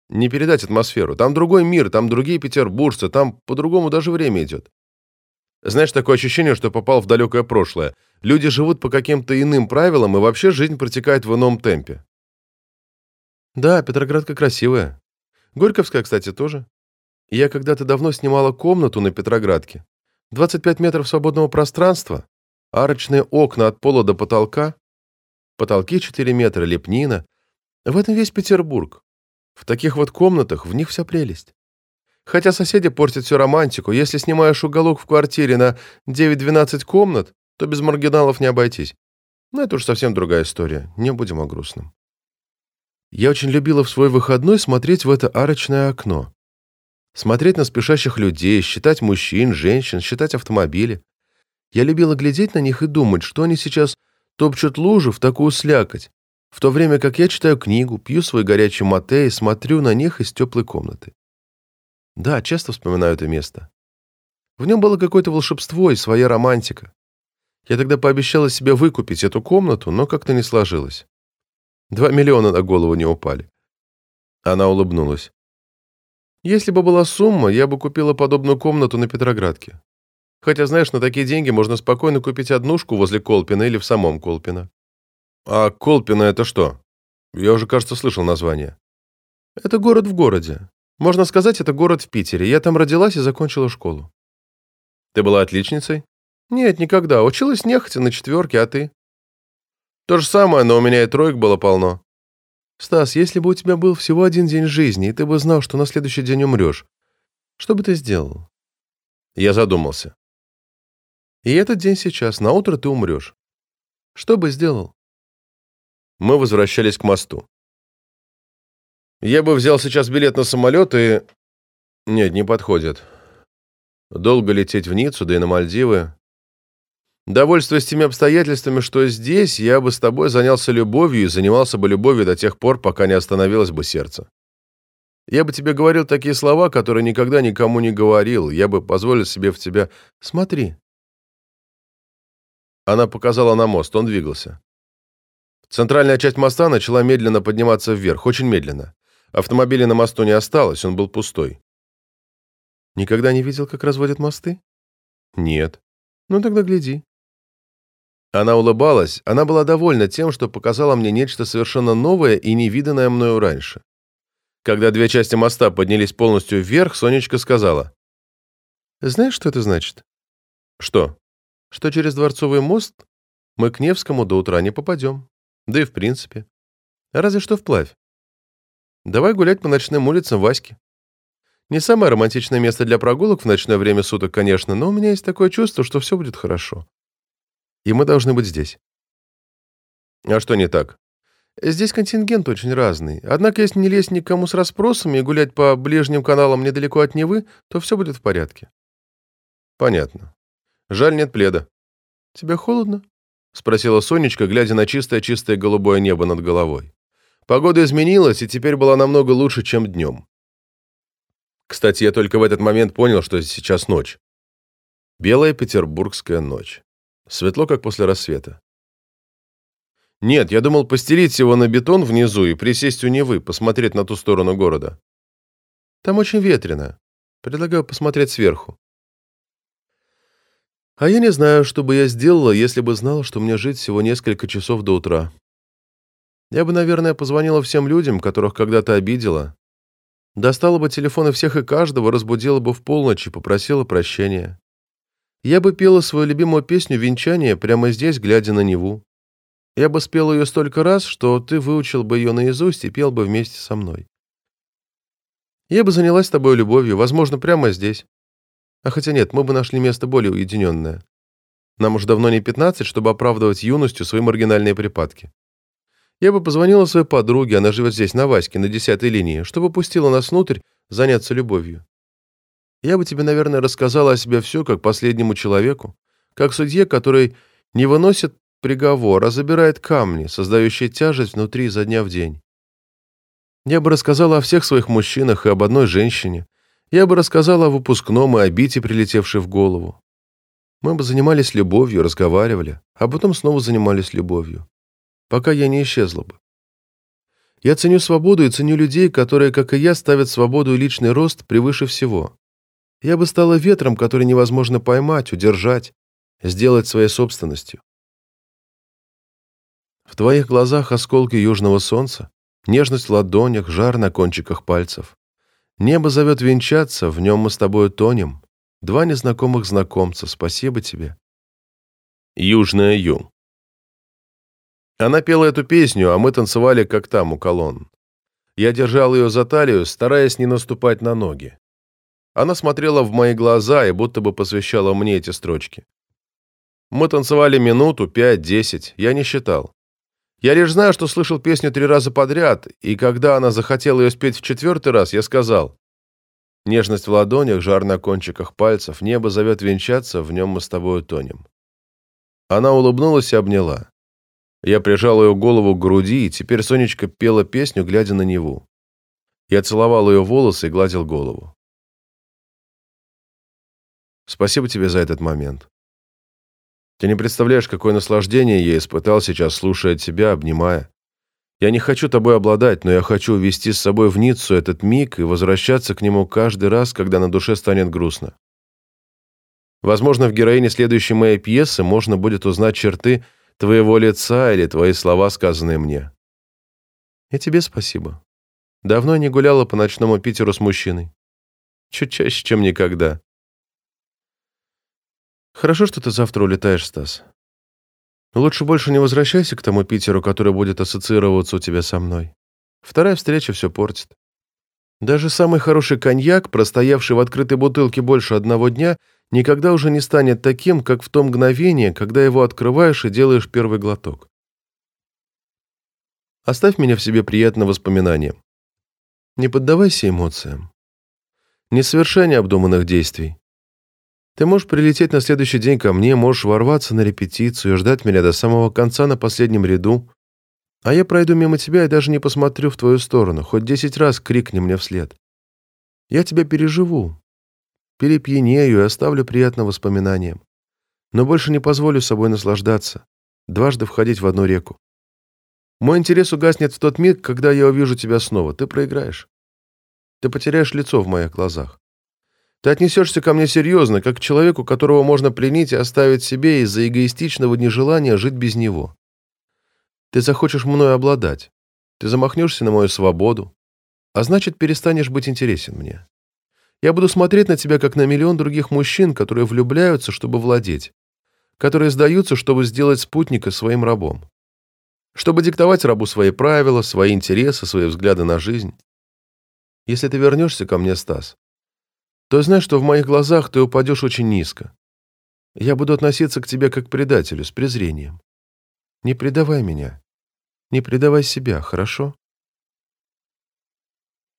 Не передать атмосферу. Там другой мир, там другие петербуржцы, там по-другому даже время идет. Знаешь, такое ощущение, что попал в далекое прошлое. Люди живут по каким-то иным правилам, и вообще жизнь протекает в ином темпе. Да, Петроградка красивая. Горьковская, кстати, тоже. Я когда-то давно снимала комнату на Петроградке. 25 метров свободного пространства, арочные окна от пола до потолка, потолки 4 метра, лепнина. В этом весь Петербург. В таких вот комнатах в них вся прелесть. Хотя соседи портят всю романтику. Если снимаешь уголок в квартире на 9-12 комнат, то без маргиналов не обойтись. Но это уж совсем другая история. Не будем о грустном. Я очень любила в свой выходной смотреть в это арочное окно. Смотреть на спешащих людей, считать мужчин, женщин, считать автомобили. Я любила глядеть на них и думать, что они сейчас топчут лужу в такую слякоть, в то время как я читаю книгу, пью свой горячий мате и смотрю на них из теплой комнаты. Да, часто вспоминаю это место. В нем было какое-то волшебство и своя романтика. Я тогда пообещала себе выкупить эту комнату, но как-то не сложилось. Два миллиона на голову не упали. Она улыбнулась. Если бы была сумма, я бы купила подобную комнату на Петроградке. Хотя, знаешь, на такие деньги можно спокойно купить однушку возле Колпина или в самом Колпино. А Колпино это что? Я уже, кажется, слышал название. Это город в городе. Можно сказать, это город в Питере. Я там родилась и закончила школу. Ты была отличницей? Нет, никогда. Училась нехотя на четверке, а ты? То же самое, но у меня и троек было полно. Стас, если бы у тебя был всего один день жизни, и ты бы знал, что на следующий день умрешь, что бы ты сделал? Я задумался. И этот день сейчас, на утро ты умрешь. Что бы сделал? Мы возвращались к мосту. Я бы взял сейчас билет на самолет и... Нет, не подходит. Долго лететь в Ниццу, да и на Мальдивы. Довольствуясь теми обстоятельствами, что здесь, я бы с тобой занялся любовью и занимался бы любовью до тех пор, пока не остановилось бы сердце. Я бы тебе говорил такие слова, которые никогда никому не говорил. Я бы позволил себе в тебя... Смотри. Она показала на мост, он двигался. Центральная часть моста начала медленно подниматься вверх, очень медленно. Автомобилей на мосту не осталось, он был пустой. Никогда не видел, как разводят мосты? Нет. Ну тогда гляди. Она улыбалась, она была довольна тем, что показала мне нечто совершенно новое и невиданное мною раньше. Когда две части моста поднялись полностью вверх, Сонечка сказала. «Знаешь, что это значит?» «Что?» «Что через Дворцовый мост мы к Невскому до утра не попадем. Да и в принципе. Разве что вплавь. Давай гулять по ночным улицам Васьки. Не самое романтичное место для прогулок в ночное время суток, конечно, но у меня есть такое чувство, что все будет хорошо. И мы должны быть здесь. А что не так? Здесь контингент очень разный. Однако, если не лезть никому с расспросами и гулять по ближним каналам недалеко от Невы, то все будет в порядке. Понятно. Жаль, нет пледа. Тебе холодно? Спросила Сонечка, глядя на чистое-чистое голубое небо над головой. Погода изменилась и теперь была намного лучше, чем днем. Кстати, я только в этот момент понял, что сейчас ночь. Белая петербургская ночь. Светло, как после рассвета. Нет, я думал постелить его на бетон внизу и присесть у Невы, посмотреть на ту сторону города. Там очень ветрено. Предлагаю посмотреть сверху. А я не знаю, что бы я сделала, если бы знала, что мне жить всего несколько часов до утра. Я бы, наверное, позвонила всем людям, которых когда-то обидела. Достала бы телефоны всех и каждого, разбудила бы в полночь и попросила прощения. Я бы пела свою любимую песню «Венчание» прямо здесь, глядя на Неву. Я бы спел ее столько раз, что ты выучил бы ее наизусть и пел бы вместе со мной. Я бы занялась тобой любовью, возможно, прямо здесь. А хотя нет, мы бы нашли место более уединенное. Нам уже давно не 15, чтобы оправдывать юностью свои маргинальные припадки. Я бы позвонила своей подруге, она живет здесь, на Ваське, на десятой линии, чтобы пустила нас внутрь заняться любовью. Я бы тебе, наверное, рассказала о себе все, как последнему человеку, как судье, который не выносит приговор, а забирает камни, создающие тяжесть внутри изо дня в день. Я бы рассказала о всех своих мужчинах и об одной женщине. Я бы рассказала о выпускном и обите, прилетевшей в голову. Мы бы занимались любовью, разговаривали, а потом снова занимались любовью. Пока я не исчезла бы. Я ценю свободу и ценю людей, которые, как и я, ставят свободу и личный рост превыше всего. Я бы стала ветром, который невозможно поймать, удержать, сделать своей собственностью. В твоих глазах осколки южного солнца, нежность в ладонях, жар на кончиках пальцев. Небо зовет венчаться, в нем мы с тобою тонем. Два незнакомых знакомца, спасибо тебе. Южная Ю. Она пела эту песню, а мы танцевали, как там, у колонн. Я держал ее за талию, стараясь не наступать на ноги. Она смотрела в мои глаза и будто бы посвящала мне эти строчки. Мы танцевали минуту, пять, десять, я не считал. Я лишь знаю, что слышал песню три раза подряд, и когда она захотела ее спеть в четвертый раз, я сказал. Нежность в ладонях, жар на кончиках пальцев, небо зовет венчаться, в нем мы с тобой тонем. Она улыбнулась и обняла. Я прижал ее голову к груди, и теперь Сонечка пела песню, глядя на Неву. Я целовал ее волосы и гладил голову. Спасибо тебе за этот момент. Ты не представляешь, какое наслаждение я испытал сейчас, слушая тебя, обнимая. Я не хочу тобой обладать, но я хочу увести с собой в Ниццу этот миг и возвращаться к нему каждый раз, когда на душе станет грустно. Возможно, в героине следующей моей пьесы можно будет узнать черты твоего лица или твои слова, сказанные мне. И тебе спасибо. Давно не гуляла по ночному Питеру с мужчиной. Чуть чаще, чем никогда. Хорошо, что ты завтра улетаешь, Стас. лучше больше не возвращайся к тому Питеру, который будет ассоциироваться у тебя со мной. Вторая встреча все портит. Даже самый хороший коньяк, простоявший в открытой бутылке больше одного дня, никогда уже не станет таким, как в то мгновение, когда его открываешь и делаешь первый глоток. Оставь меня в себе приятным воспоминанием. Не поддавайся эмоциям. Не совершай необдуманных действий. Ты можешь прилететь на следующий день ко мне, можешь ворваться на репетицию и ждать меня до самого конца на последнем ряду. А я пройду мимо тебя и даже не посмотрю в твою сторону, хоть десять раз крикни мне вслед. Я тебя переживу, перепьянею и оставлю приятным воспоминанием. Но больше не позволю собой наслаждаться, дважды входить в одну реку. Мой интерес угаснет в тот миг, когда я увижу тебя снова. Ты проиграешь. Ты потеряешь лицо в моих глазах. Ты отнесешься ко мне серьезно, как к человеку, которого можно пленить и оставить себе из-за эгоистичного нежелания жить без него. Ты захочешь мною обладать. Ты замахнешься на мою свободу, а значит, перестанешь быть интересен мне. Я буду смотреть на тебя, как на миллион других мужчин, которые влюбляются, чтобы владеть, которые сдаются, чтобы сделать спутника своим рабом, чтобы диктовать рабу свои правила, свои интересы, свои взгляды на жизнь. Если ты вернешься ко мне, Стас, то знай, что в моих глазах ты упадешь очень низко. Я буду относиться к тебе как к предателю, с презрением. Не предавай меня. Не предавай себя, хорошо?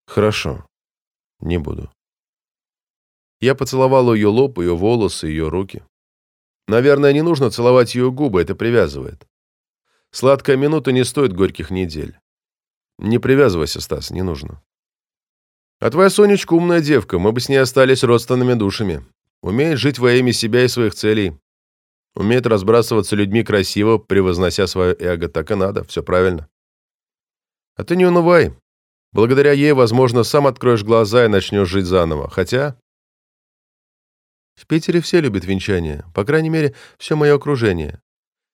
Хорошо. Не буду. Я поцеловал ее лоб, ее волосы, ее руки. Наверное, не нужно целовать ее губы, это привязывает. Сладкая минута не стоит горьких недель. Не привязывайся, Стас, не нужно. А твоя Сонечка умная девка, мы бы с ней остались родственными душами. Умеет жить во имя себя и своих целей. Умеет разбрасываться людьми красиво, превознося свое эго. Так и надо, все правильно. А ты не унывай. Благодаря ей, возможно, сам откроешь глаза и начнешь жить заново. Хотя... В Питере все любят венчание. По крайней мере, все мое окружение.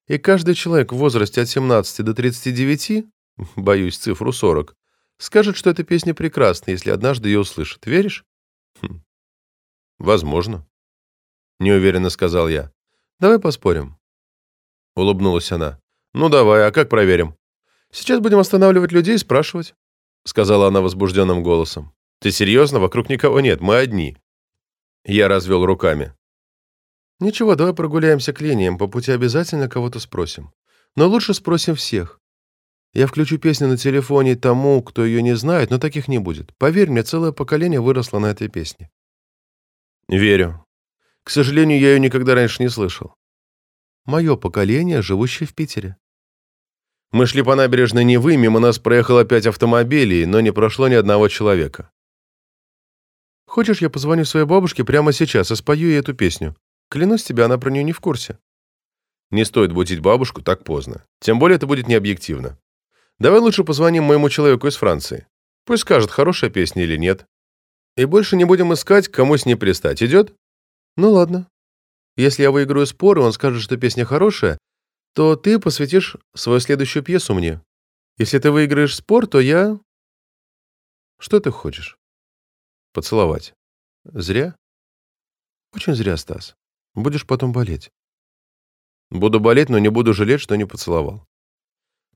И каждый человек в возрасте от 17 до 39, боюсь цифру 40, Скажет, что эта песня прекрасна, если однажды ее услышит. Веришь? Хм. Возможно. Неуверенно сказал я. Давай поспорим. Улыбнулась она. Ну давай, а как проверим? Сейчас будем останавливать людей и спрашивать. Сказала она возбужденным голосом. Ты серьезно? Вокруг никого нет, мы одни. Я развел руками. Ничего, давай прогуляемся к линиям, по пути обязательно кого-то спросим. Но лучше спросим всех. Я включу песню на телефоне тому, кто ее не знает, но таких не будет. Поверь мне, целое поколение выросло на этой песне. Верю. К сожалению, я ее никогда раньше не слышал. Мое поколение, живущее в Питере. Мы шли по набережной Невы, мимо нас проехало пять автомобилей, но не прошло ни одного человека. Хочешь, я позвоню своей бабушке прямо сейчас и спою ей эту песню? Клянусь тебе, она про нее не в курсе. Не стоит будить бабушку так поздно. Тем более это будет необъективно. Давай лучше позвоним моему человеку из Франции. Пусть скажет, хорошая песня или нет. И больше не будем искать, кому с ней пристать. Идет? Ну ладно. Если я выиграю спор, и он скажет, что песня хорошая, то ты посвятишь свою следующую пьесу мне. Если ты выиграешь спор, то я... Что ты хочешь? Поцеловать. Зря? Очень зря, Стас. Будешь потом болеть. Буду болеть, но не буду жалеть, что не поцеловал.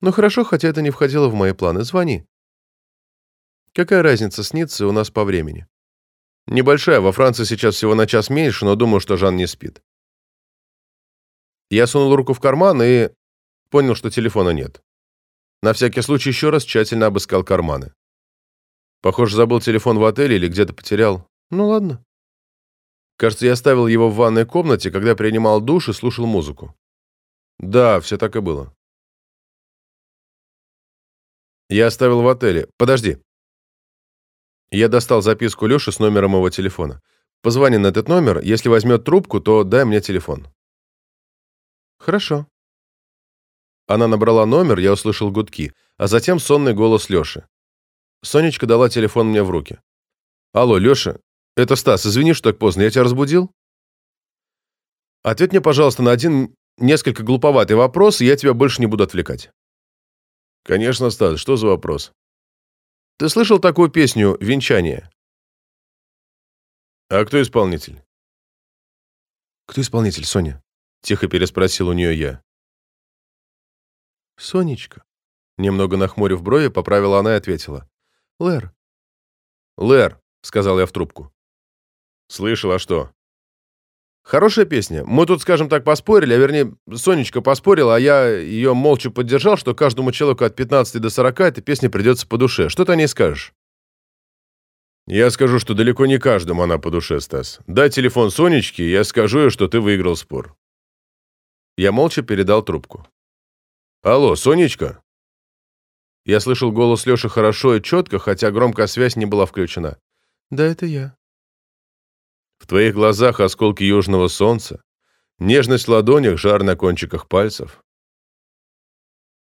Ну хорошо, хотя это не входило в мои планы. Звони. Какая разница, снится у нас по времени? Небольшая, во Франции сейчас всего на час меньше, но думаю, что Жан не спит. Я сунул руку в карман и понял, что телефона нет. На всякий случай еще раз тщательно обыскал карманы. Похоже, забыл телефон в отеле или где-то потерял. Ну ладно. Кажется, я оставил его в ванной комнате, когда принимал душ и слушал музыку. Да, все так и было. Я оставил в отеле. Подожди. Я достал записку Лёши с номером его телефона. Позвони на этот номер. Если возьмет трубку, то дай мне телефон. Хорошо. Она набрала номер, я услышал гудки, а затем сонный голос Лёши. Сонечка дала телефон мне в руки. Алло, Лёша, это Стас, извини, что так поздно, я тебя разбудил? Ответь мне, пожалуйста, на один несколько глуповатый вопрос, и я тебя больше не буду отвлекать. «Конечно, Стас, что за вопрос?» «Ты слышал такую песню «Венчание»?» «А кто исполнитель?» «Кто исполнитель, Соня?» — тихо переспросил у нее я. «Сонечка», — немного нахмурив брови, поправила она и ответила. «Лэр». «Лэр», — сказал я в трубку. «Слышал, а что?» Хорошая песня. Мы тут, скажем так, поспорили, а вернее, Сонечка поспорила, а я ее молча поддержал, что каждому человеку от 15 до 40 эта песня придется по душе. Что ты о ней скажешь? Я скажу, что далеко не каждому она по душе, Стас. Дай телефон Сонечке, я скажу ей, что ты выиграл спор. Я молча передал трубку. Алло, Сонечка? Я слышал голос Леши хорошо и четко, хотя громкая связь не была включена. Да, это я. В твоих глазах осколки южного солнца. Нежность в ладонях, жар на кончиках пальцев.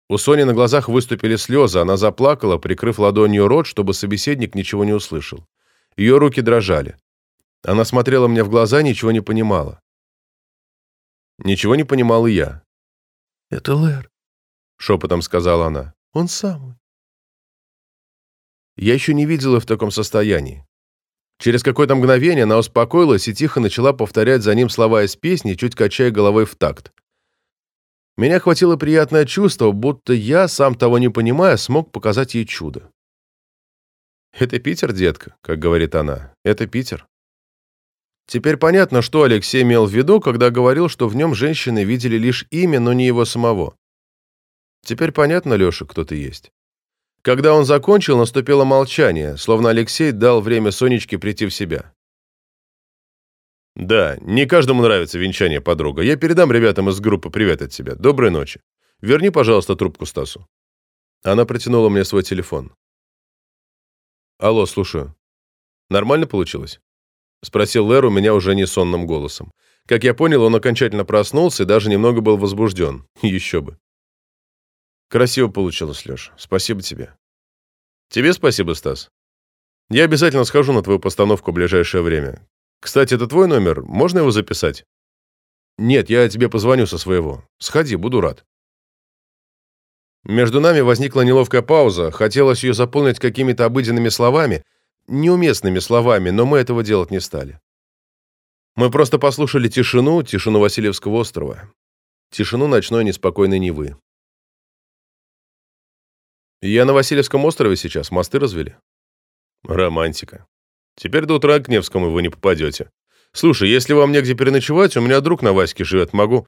У Сони на глазах выступили слезы, она заплакала, прикрыв ладонью рот, чтобы собеседник ничего не услышал. Ее руки дрожали. Она смотрела мне в глаза, ничего не понимала. Ничего не понимал и я. «Это Лэр», — шепотом сказала она. «Он самый». Я еще не видела в таком состоянии. Через какое-то мгновение она успокоилась и тихо начала повторять за ним слова из песни, чуть качая головой в такт. Меня охватило приятное чувство, будто я, сам того не понимая, смог показать ей чудо. «Это Питер, детка», — как говорит она. «Это Питер». Теперь понятно, что Алексей имел в виду, когда говорил, что в нем женщины видели лишь имя, но не его самого. Теперь понятно, Леша, кто ты есть. Когда он закончил, наступило молчание, словно Алексей дал время Сонечке прийти в себя. «Да, не каждому нравится венчание, подруга. Я передам ребятам из группы привет от тебя. Доброй ночи. Верни, пожалуйста, трубку Стасу». Она протянула мне свой телефон. «Алло, слушаю. Нормально получилось?» Спросил Лэр у меня уже не сонным голосом. Как я понял, он окончательно проснулся и даже немного был возбужден. Еще бы. Красиво получилось, Леш. Спасибо тебе. Тебе спасибо, Стас. Я обязательно схожу на твою постановку в ближайшее время. Кстати, это твой номер. Можно его записать? Нет, я тебе позвоню со своего. Сходи, буду рад. Между нами возникла неловкая пауза. Хотелось ее заполнить какими-то обыденными словами, неуместными словами, но мы этого делать не стали. Мы просто послушали тишину, тишину Васильевского острова, тишину ночной неспокойной Невы. Я на Васильевском острове сейчас, мосты развели. Романтика. Теперь до утра к Невскому вы не попадете. Слушай, если вам негде переночевать, у меня друг на Ваське живет, могу...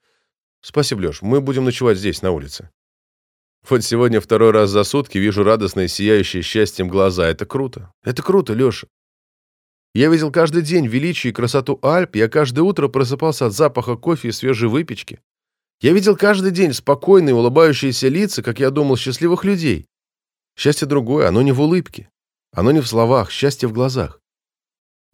Спасибо, Леш, мы будем ночевать здесь, на улице. Вот сегодня второй раз за сутки вижу радостные, сияющие счастьем глаза. Это круто. Это круто, Леша. Я видел каждый день величие и красоту Альп, я каждое утро просыпался от запаха кофе и свежей выпечки. Я видел каждый день спокойные, улыбающиеся лица, как я думал, счастливых людей. Счастье другое, оно не в улыбке. Оно не в словах, счастье в глазах.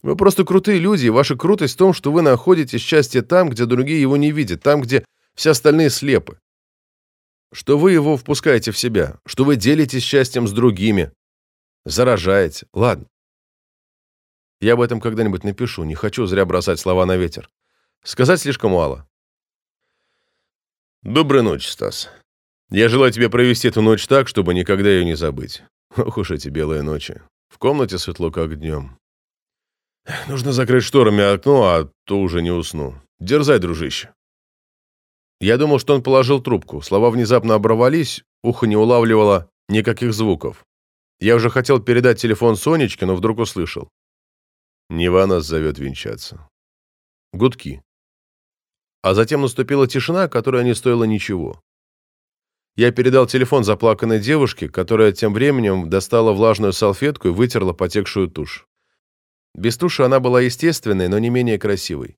Вы просто крутые люди, и ваша крутость в том, что вы находите счастье там, где другие его не видят, там, где все остальные слепы. Что вы его впускаете в себя, что вы делитесь счастьем с другими, заражаете. Ладно. Я об этом когда-нибудь напишу, не хочу зря бросать слова на ветер. Сказать слишком мало. Доброй ночи, Стас. Я желаю тебе провести эту ночь так, чтобы никогда ее не забыть. Ох уж эти белые ночи. В комнате светло, как днем. Нужно закрыть шторами окно, а то уже не усну. Дерзай, дружище. Я думал, что он положил трубку. Слова внезапно оборвались, ухо не улавливало никаких звуков. Я уже хотел передать телефон Сонечке, но вдруг услышал. Нева нас зовет венчаться. Гудки. А затем наступила тишина, которая не стоила ничего. Я передал телефон заплаканной девушке, которая тем временем достала влажную салфетку и вытерла потекшую тушь. Без туши она была естественной, но не менее красивой.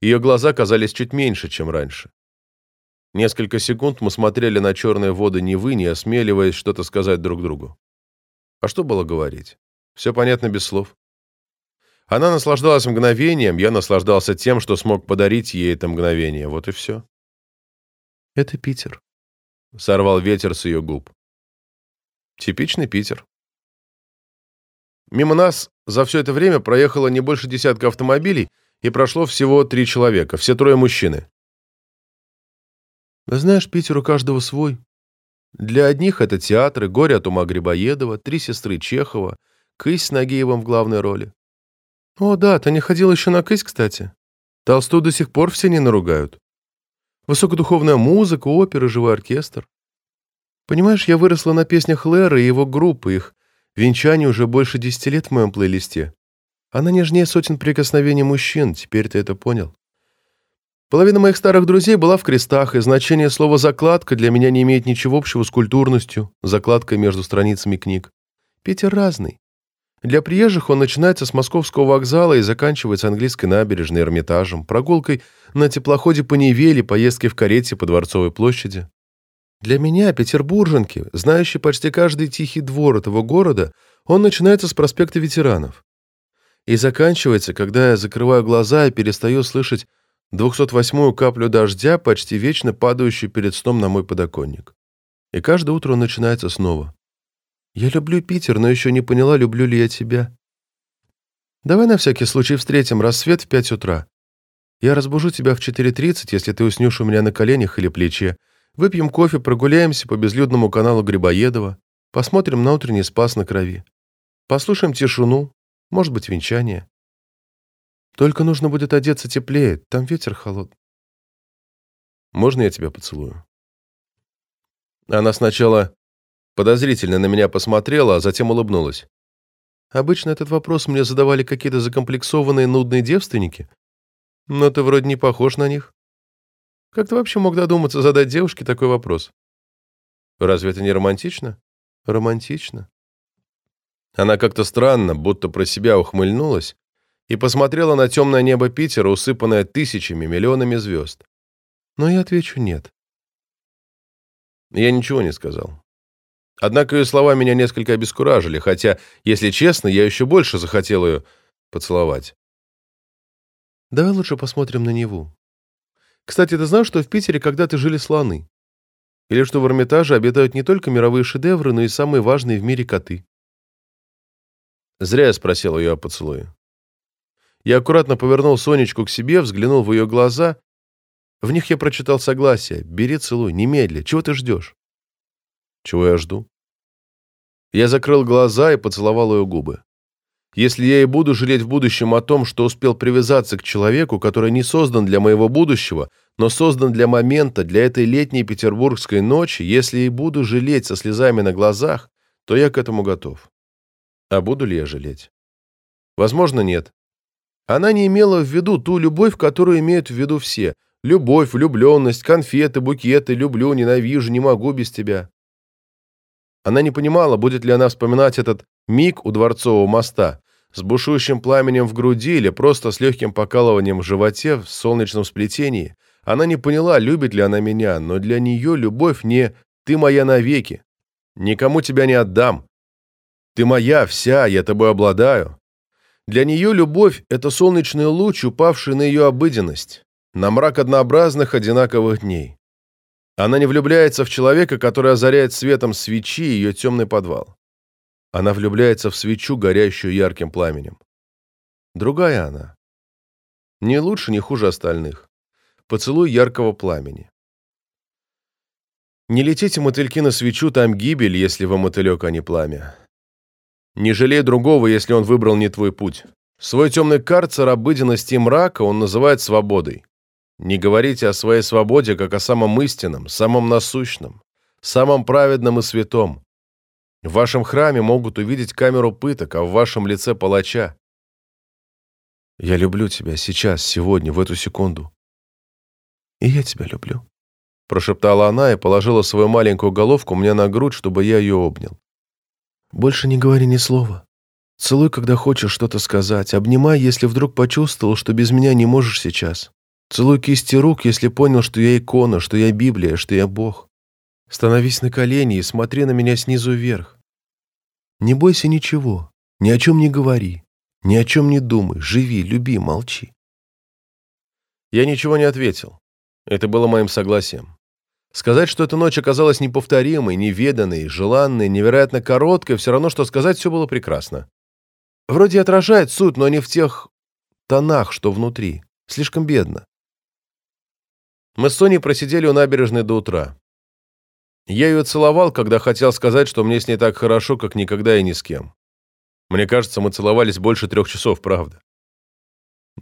Ее глаза казались чуть меньше, чем раньше. Несколько секунд мы смотрели на черные воды Невы, не осмеливаясь что-то сказать друг другу. А что было говорить? Все понятно без слов. Она наслаждалась мгновением, я наслаждался тем, что смог подарить ей это мгновение. Вот и все. «Это Питер», — сорвал ветер с ее губ. Типичный Питер. Мимо нас за все это время проехало не больше десятка автомобилей, и прошло всего три человека, все трое мужчины. Знаешь, Питер у каждого свой. Для одних это театры, горе от ума Грибоедова, три сестры Чехова, Кысь с Нагиевым в главной роли. О, да, ты не ходил еще на Кысь, кстати. Толстую до сих пор все не наругают. Высокодуховная музыка, опера, живой оркестр. Понимаешь, я выросла на песнях Лэра и его группы, их венчание уже больше десяти лет в моем плейлисте. Она нежнее сотен прикосновений мужчин, теперь ты это понял. Половина моих старых друзей была в крестах, и значение слова «закладка» для меня не имеет ничего общего с культурностью, закладкой между страницами книг. Питер разный. Для приезжих он начинается с московского вокзала и заканчивается английской набережной Эрмитажем, прогулкой на теплоходе по Неве или поездкой в карете по Дворцовой площади. Для меня, петербурженки, знающий почти каждый тихий двор этого города, он начинается с проспекта ветеранов. И заканчивается, когда я закрываю глаза и перестаю слышать 208-ю каплю дождя, почти вечно падающую перед сном на мой подоконник. И каждое утро он начинается снова. Я люблю Питер, но еще не поняла, люблю ли я тебя. Давай на всякий случай встретим рассвет в 5 утра. Я разбужу тебя в 4.30, если ты уснешь у меня на коленях или плече. Выпьем кофе, прогуляемся по безлюдному каналу Грибоедова, посмотрим на утренний спас на крови. Послушаем тишину, может быть, венчание. Только нужно будет одеться теплее, там ветер холодный. Можно я тебя поцелую? Она сначала подозрительно на меня посмотрела, а затем улыбнулась. Обычно этот вопрос мне задавали какие-то закомплексованные нудные девственники, но ты вроде не похож на них. Как ты вообще мог додуматься задать девушке такой вопрос? Разве это не романтично? Романтично. Она как-то странно, будто про себя ухмыльнулась и посмотрела на темное небо Питера, усыпанное тысячами, миллионами звезд. Но я отвечу нет. Я ничего не сказал. Однако ее слова меня несколько обескуражили, хотя, если честно, я еще больше захотел ее поцеловать. Давай лучше посмотрим на Неву. Кстати, ты знал, что в Питере когда-то жили слоны? Или что в Эрмитаже обитают не только мировые шедевры, но и самые важные в мире коты? Зря я спросил ее о поцелуе. Я аккуратно повернул Сонечку к себе, взглянул в ее глаза. В них я прочитал согласие. «Бери, целуй, немедля. Чего ты ждешь?» Чего я жду? Я закрыл глаза и поцеловал ее губы. Если я и буду жалеть в будущем о том, что успел привязаться к человеку, который не создан для моего будущего, но создан для момента, для этой летней петербургской ночи, если и буду жалеть со слезами на глазах, то я к этому готов. А буду ли я жалеть? Возможно, нет. Она не имела в виду ту любовь, которую имеют в виду все. Любовь, влюбленность, конфеты, букеты, люблю, ненавижу, не могу без тебя. Она не понимала, будет ли она вспоминать этот миг у Дворцового моста с бушующим пламенем в груди или просто с легким покалыванием в животе в солнечном сплетении. Она не поняла, любит ли она меня, но для нее любовь не «ты моя навеки», «никому тебя не отдам», «ты моя вся, я тобой обладаю». Для нее любовь – это солнечный луч, упавший на ее обыденность, на мрак однообразных одинаковых дней. Она не влюбляется в человека, который озаряет светом свечи ее темный подвал. Она влюбляется в свечу, горящую ярким пламенем. Другая она. Не лучше, не хуже остальных. Поцелуй яркого пламени. Не летите, мотыльки, на свечу, там гибель, если вы мотылек, а не пламя. Не жалей другого, если он выбрал не твой путь. Свой темный карцер обыденности и мрака он называет свободой. Не говорите о своей свободе, как о самом истинном, самом насущном, самом праведном и святом. В вашем храме могут увидеть камеру пыток, а в вашем лице палача. Я люблю тебя сейчас, сегодня, в эту секунду. И я тебя люблю. Прошептала она и положила свою маленькую головку мне на грудь, чтобы я ее обнял. Больше не говори ни слова. Целуй, когда хочешь что-то сказать. Обнимай, если вдруг почувствовал, что без меня не можешь сейчас. Целуй кисти рук, если понял, что я икона, что я Библия, что я Бог. Становись на колени и смотри на меня снизу вверх. Не бойся ничего, ни о чем не говори, ни о чем не думай, живи, люби, молчи. Я ничего не ответил. Это было моим согласием. Сказать, что эта ночь оказалась неповторимой, неведанной, желанной, невероятно короткой, все равно, что сказать все было прекрасно. Вроде отражает суть, но не в тех тонах, что внутри. Слишком бедно. Мы с Соней просидели у набережной до утра. Я ее целовал, когда хотел сказать, что мне с ней так хорошо, как никогда и ни с кем. Мне кажется, мы целовались больше трех часов, правда.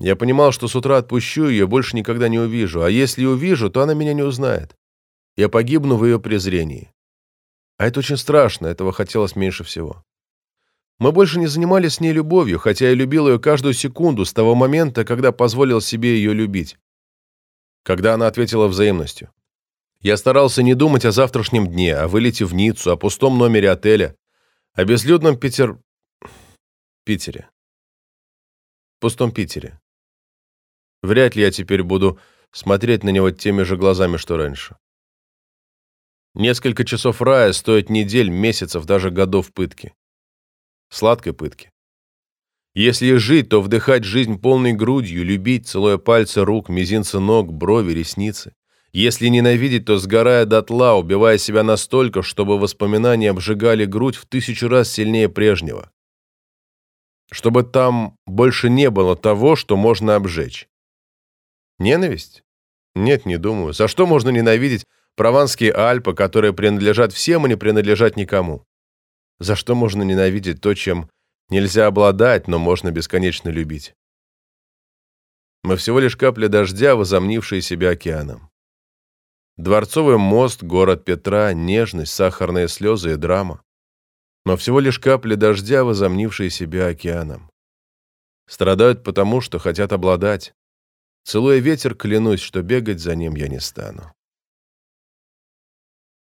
Я понимал, что с утра отпущу ее, больше никогда не увижу, а если увижу, то она меня не узнает. Я погибну в ее презрении. А это очень страшно, этого хотелось меньше всего. Мы больше не занимались с ней любовью, хотя я любил ее каждую секунду с того момента, когда позволил себе ее любить когда она ответила взаимностью. Я старался не думать о завтрашнем дне, о вылете в Ниццу, о пустом номере отеля, о безлюдном Питер... Питере. Пустом Питере. Вряд ли я теперь буду смотреть на него теми же глазами, что раньше. Несколько часов рая стоят недель, месяцев, даже годов пытки. Сладкой пытки. Если жить, то вдыхать жизнь полной грудью, любить, целуя пальцы рук, мизинцы ног, брови, ресницы. Если ненавидеть, то сгорая дотла, убивая себя настолько, чтобы воспоминания обжигали грудь в тысячу раз сильнее прежнего. Чтобы там больше не было того, что можно обжечь. Ненависть? Нет, не думаю. За что можно ненавидеть Прованские Альпы, которые принадлежат всем и не принадлежат никому? За что можно ненавидеть то, чем Нельзя обладать, но можно бесконечно любить. Мы всего лишь капли дождя, возомнившие себя океаном. Дворцовый мост, город Петра, нежность, сахарные слезы и драма. Но всего лишь капли дождя, возомнившие себя океаном. Страдают потому, что хотят обладать. Целуя ветер, клянусь, что бегать за ним я не стану.